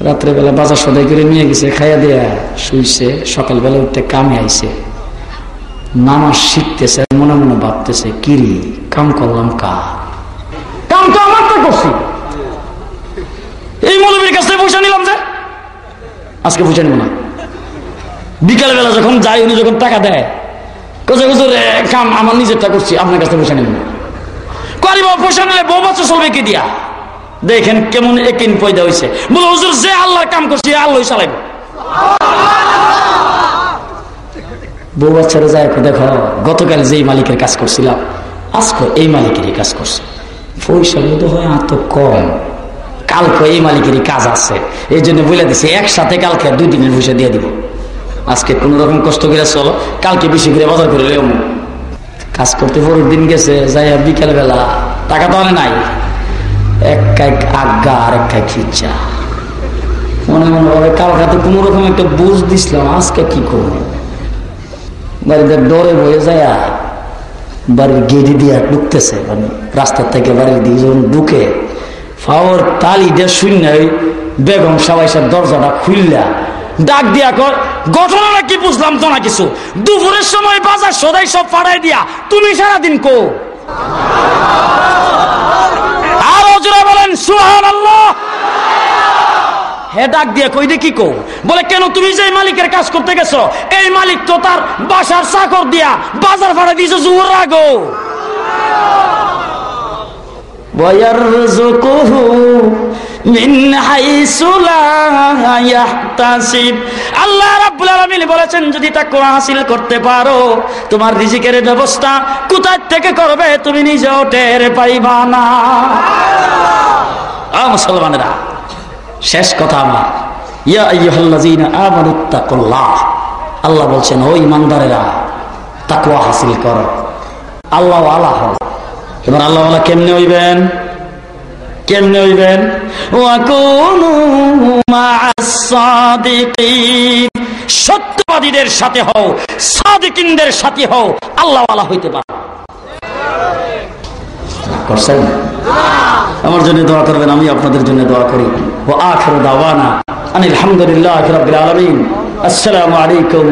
রাত্রেবেলা বাজার সদাই করে নিয়ে গেছে খাইয়া দিয়া শুইছে সকালবেলা উঠতে কামে আইছে। নামাজ শিখতেছে মনে মনে ভাবতেছে কিরি কাম করলাম কা কাম তো আমার তো করছি। এই মৌলবীর কাছ থেকে পয়সা নিলাম যে। আজকে পয়সা নিব না। বিকাল বেলা যখন যাই উনি যখন টাকা দেয় কোথায় কোথায় কাম আমার নিজেরটা করছি আপনার কাছ থেকে পয়সা নিব না। করি বাবা পয়সা নিলে বউ বাচ্চা চলবে কি দিয়া? দেখেন কেমন একিন পয়দা হয়েছে বলে, হুজুর, যে আল্লাহর কাম করছি আল্লাহ চালাইব। বউ বাচ্চারা যায় দেখো, গতকাল যেই মালিকের কাজ করছিলাম, আজকে এই মালিকেরই কাজ করছে। পয়সা বোধ হয় আর তো কম। কালকে এই মালিকেরই কাজ আছে। এই জন্য বলে দিছে, একসাথে কালকে দুই দিনের পয়সা দিয়ে দিব। আজকে কোন রকম কষ্ট করে চলো, কালকে বেশি করে বাজার করে কাজ করতে পরের দিন গেছে যাই বিকেল বেলা টাকা তো নাই। এক আর এক মনে কোন বুঝ আজকে কি ডরে বয়ে যায় বাড়ির গেড়ি দিয়ে ঢুকতেছে মানে রাস্তার থেকে বাড়ির দিকে যখন ঢুকে, ফাওয়ার তালি দিয়ে শূন্য বেগম সবাই সব দরজাটা খুললা। ডাক দিয়া কর ঘটনাটা কি বুঝলাম তো না কিছু? দুপুরের সময় বাজার সদাই সব পাড়াই দিয়া, তুমি সারাদিন কো? আর অজরা বলেন সুহান আল্লাহ হে ডাক দিয়ে কই দেখি কো বলে কেন তুমি যে মালিকের কাজ করতে গেছো এই মালিক তো তার বাসার চাকর দিয়া বাজার ভাড়া দিয়েছো জুয়ার রাগো ويرزقه আল্লাহ বলেছেন, যদি হাসিল করতে পারো, তোমার ব্যবস্থা কোথায় থেকে করবে তুমি পাইবা না। মুসলমানেরা, শেষ কথা আমার। ইয়া আল্লাহ বলছেন, ও ইমানদারেরা তাকুয়া হাসিল কর। আল্লাহ আল্লাহ এবার আল্লাহ আল্লাহ কেমনে হইবেন? কেমনে হইবেন? সত্যবাদীদের সাথে হও, সাদিকিনদের সাথে হও আল্লাহ আল্লাহ হইতে পারো। করছেন? আমার জন্য দোয়া করবেন, আমি আপনাদের জন্য দোয়া করি। ও আখর দাওয়ানা আনিল আলহামদুলিল্লাহ রাব্বিল আলামিন। আসসালামু আলাইকুম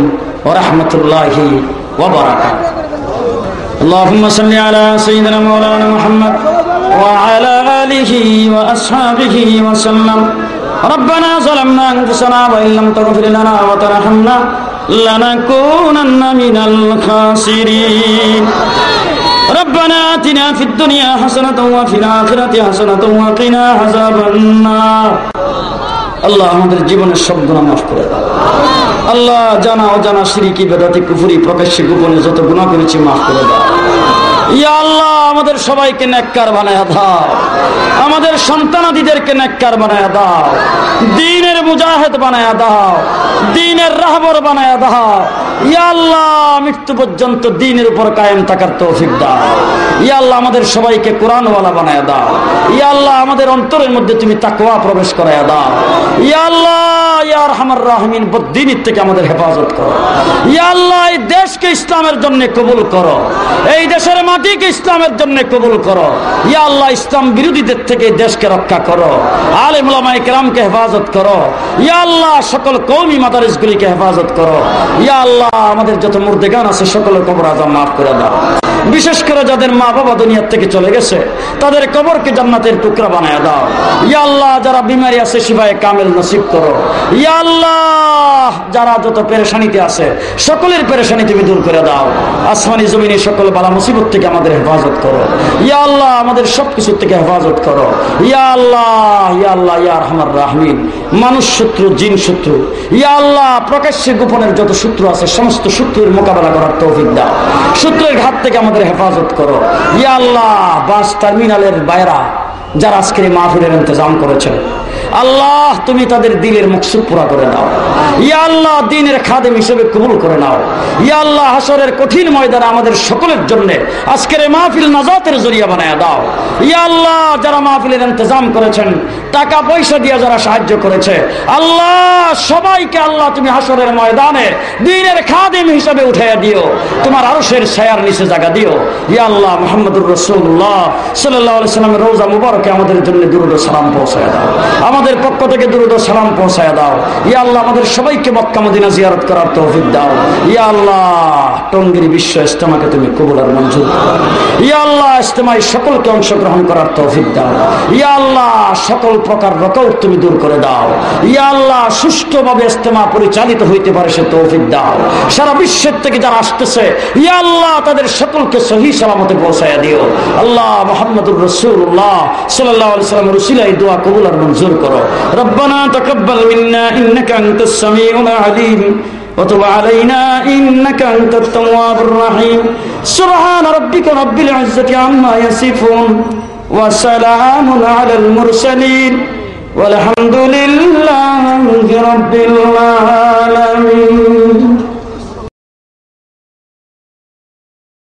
ওয়া রাহমাতুল্লাহি ওয়া বারাকাতুহু। اللهم صل على سيدنا مولانا محمد وعلى آله وأصحابه وسلم ربنا ظلمنا أنفسنا وإن لم تغفر لنا وترحمنا لنكونن من الخاسرين ربنا آتنا في الدنيا حسنة وفي الآخرة حسنة وقنا عذاب النار আল্লাহ আমাদের জীবনের সব গুণা মাফ করে দাও আল্লাহ জানা অজানা সিরিকি বেদাতি কুফুরি প্রকাশ্যে গোপনে যত গুণা করেছি মাফ করে দাও। আমাদের সবাইকে নেককার বানায় দাও। আমাদের সন্তানাদিদেরকে নেককার বানায় দাও। দিনের মুজাহিদ বানায় দাও। দিনের রাহবর বানায় দাও। ইয়া আল্লাহ, মৃত্যু পর্যন্ত দিনের উপর কায়েম থাকার তৌফিক দাও। ইয়া আল্লাহ, আমাদের সবাইকে কোরআনওয়ালা বানায় দাও। ইয়া আল্লাহ, আমাদের অন্তরের মধ্যে তুমি তাকওয়া প্রবেশ করায় দাও। ইয়া আল্লাহ, ইয়া রহমান বদ্দিনীর থেকে আমাদের হেফাজত করো। ইয়া আল্লাহ, এই দেশকে ইসলামের জন্য কবুল করো। এই দেশের মাটিকে ইসলামের জন্য কবুল করো। ইয়া আল্লাহ, ইসলাম বিরোধীদের থেকে দেশকে রক্ষা করো। আলিম ওলামায়ে কেরামকে হেফাজত করো। ইয়া আল্লাহ, সকল কৌমি মাদারিস গুলিকে হেফাজত করো। ইয়া আল্লাহ, আমাদের যত মুর্দেগান আছে, সকলের কবর আজম মাফ করে দাও। বিশেষ করে যাদের মা বাবা দুনিয়ার থেকে চলে গেছে, তাদের কবরকে জান্নাতের টুকরা বানায় দাও। ইয়া আল্লাহ, যারা বিমারি আছে শিবায় কামেল নসিব করো। ইয়া আল্লাহ, যারা যত পেরেশানিতে আছে, সকলের পেরেশানি তুমি দূর করে দাও। আসমানি জমিনে সকল বালা মুসিবত থেকে আমাদের হেফাজত করো। ইয়া আল্লাহ, আমাদের সবকিছুর থেকে হেফাজত করো। ইয়া আল্লাহ ইয়া আল্লাহ, ইয়া রহমান রাহমিন। মানুষ শত্রু, জিন শত্রু। ইয়া আল্লাহ, প্রকাশ্যে গোপনের যত শত্রু আছে, সমস্ত শত্রুর মোকাবেলা করার তৌফিক দাও। শত্রুর ঘাত থেকে আমাদের হেফাজত করো। ইয়া আল্লাহ বাস টার্মিনালের বাইরা যারা আজকের মাহফিলের ইন্তজাম করেছেন। আল্লাহ, তুমি তাদের দিলের মুখসুদ পুরা করে দাও ইয়া আল্লাহ, দিনের খাদেম হিসেবে কবুল করে নাও। ইয়া আল্লাহ, হাসরের কঠিন ময়দানে আমাদের সকলের জন্য আজকের মাহফিল নাজাতের জরিয়া বানায় দাও। ইয়া আল্লাহ, যারা মাহফিলের ইন্তজাম করেছেন, টাকা পয়সা দিয়ে যারা সাহায্য করেছে, আল্লাহ, সবাইকে আল্লাহ, তুমি হাসরের ময়দানে দিনের খাদেম হিসেবে উঠাইয়া দিও। তোমার আরশের ছায়ার নিচে জায়গা দিও। ইয়া আল্লাহ, মোহাম্মদুর রসুল্লাহ সাল্লাহ সাল্লামের রোজা মুবারকে আমাদের জন্য দুরুদ সালাম পৌঁছায় দাও। আমাদের পক্ষ থেকে দুরুদ সালাম পৌঁছায় দাও। ইয়া আল্লাহ, আমাদের সবাইকে মক্কা, মদিনা জিয়ারত করার তৌফিক দাও। ইয়া আল্লাহ, টঙ্গির বিশ্ব ইস্তেমাকে তুমি কবুল আর মঞ্জুর করো। ইয়া আল্লাহ ইস্তেমায় সকলকে অংশগ্রহণ করার তৌফিক দাও। ইয়া আল্লাহ, সকল প্রকার রকম তুমি দূর করে দাও। ইয়া আল্লাহ, সুষ্ঠুভাবে ইস্তেমা পরিচালিত হইতে পারে সে তৌফিক দাও। সারা বিশ্বের থেকে যারা আসতেছে, ইয়া আল্লাহ, তাদের সকলকে সহি সালামতে পৌঁছায়া দিও। আল্লাহ মোহাম্মদুর রসুল্লাহ সাল্লাহ সাল্লাম রসিলাই দোয়া কবুল আর মঞ্জুর করো রব্বানা তাকাব্বাল মিন্না ইন্নাকা আনতাস সামিউল আলিম وتب علينا إنك أنت التواب الرحيم سبحان ربك رب العزة عما يصفون وسلام على المرسلين والحمد لله رب العالمين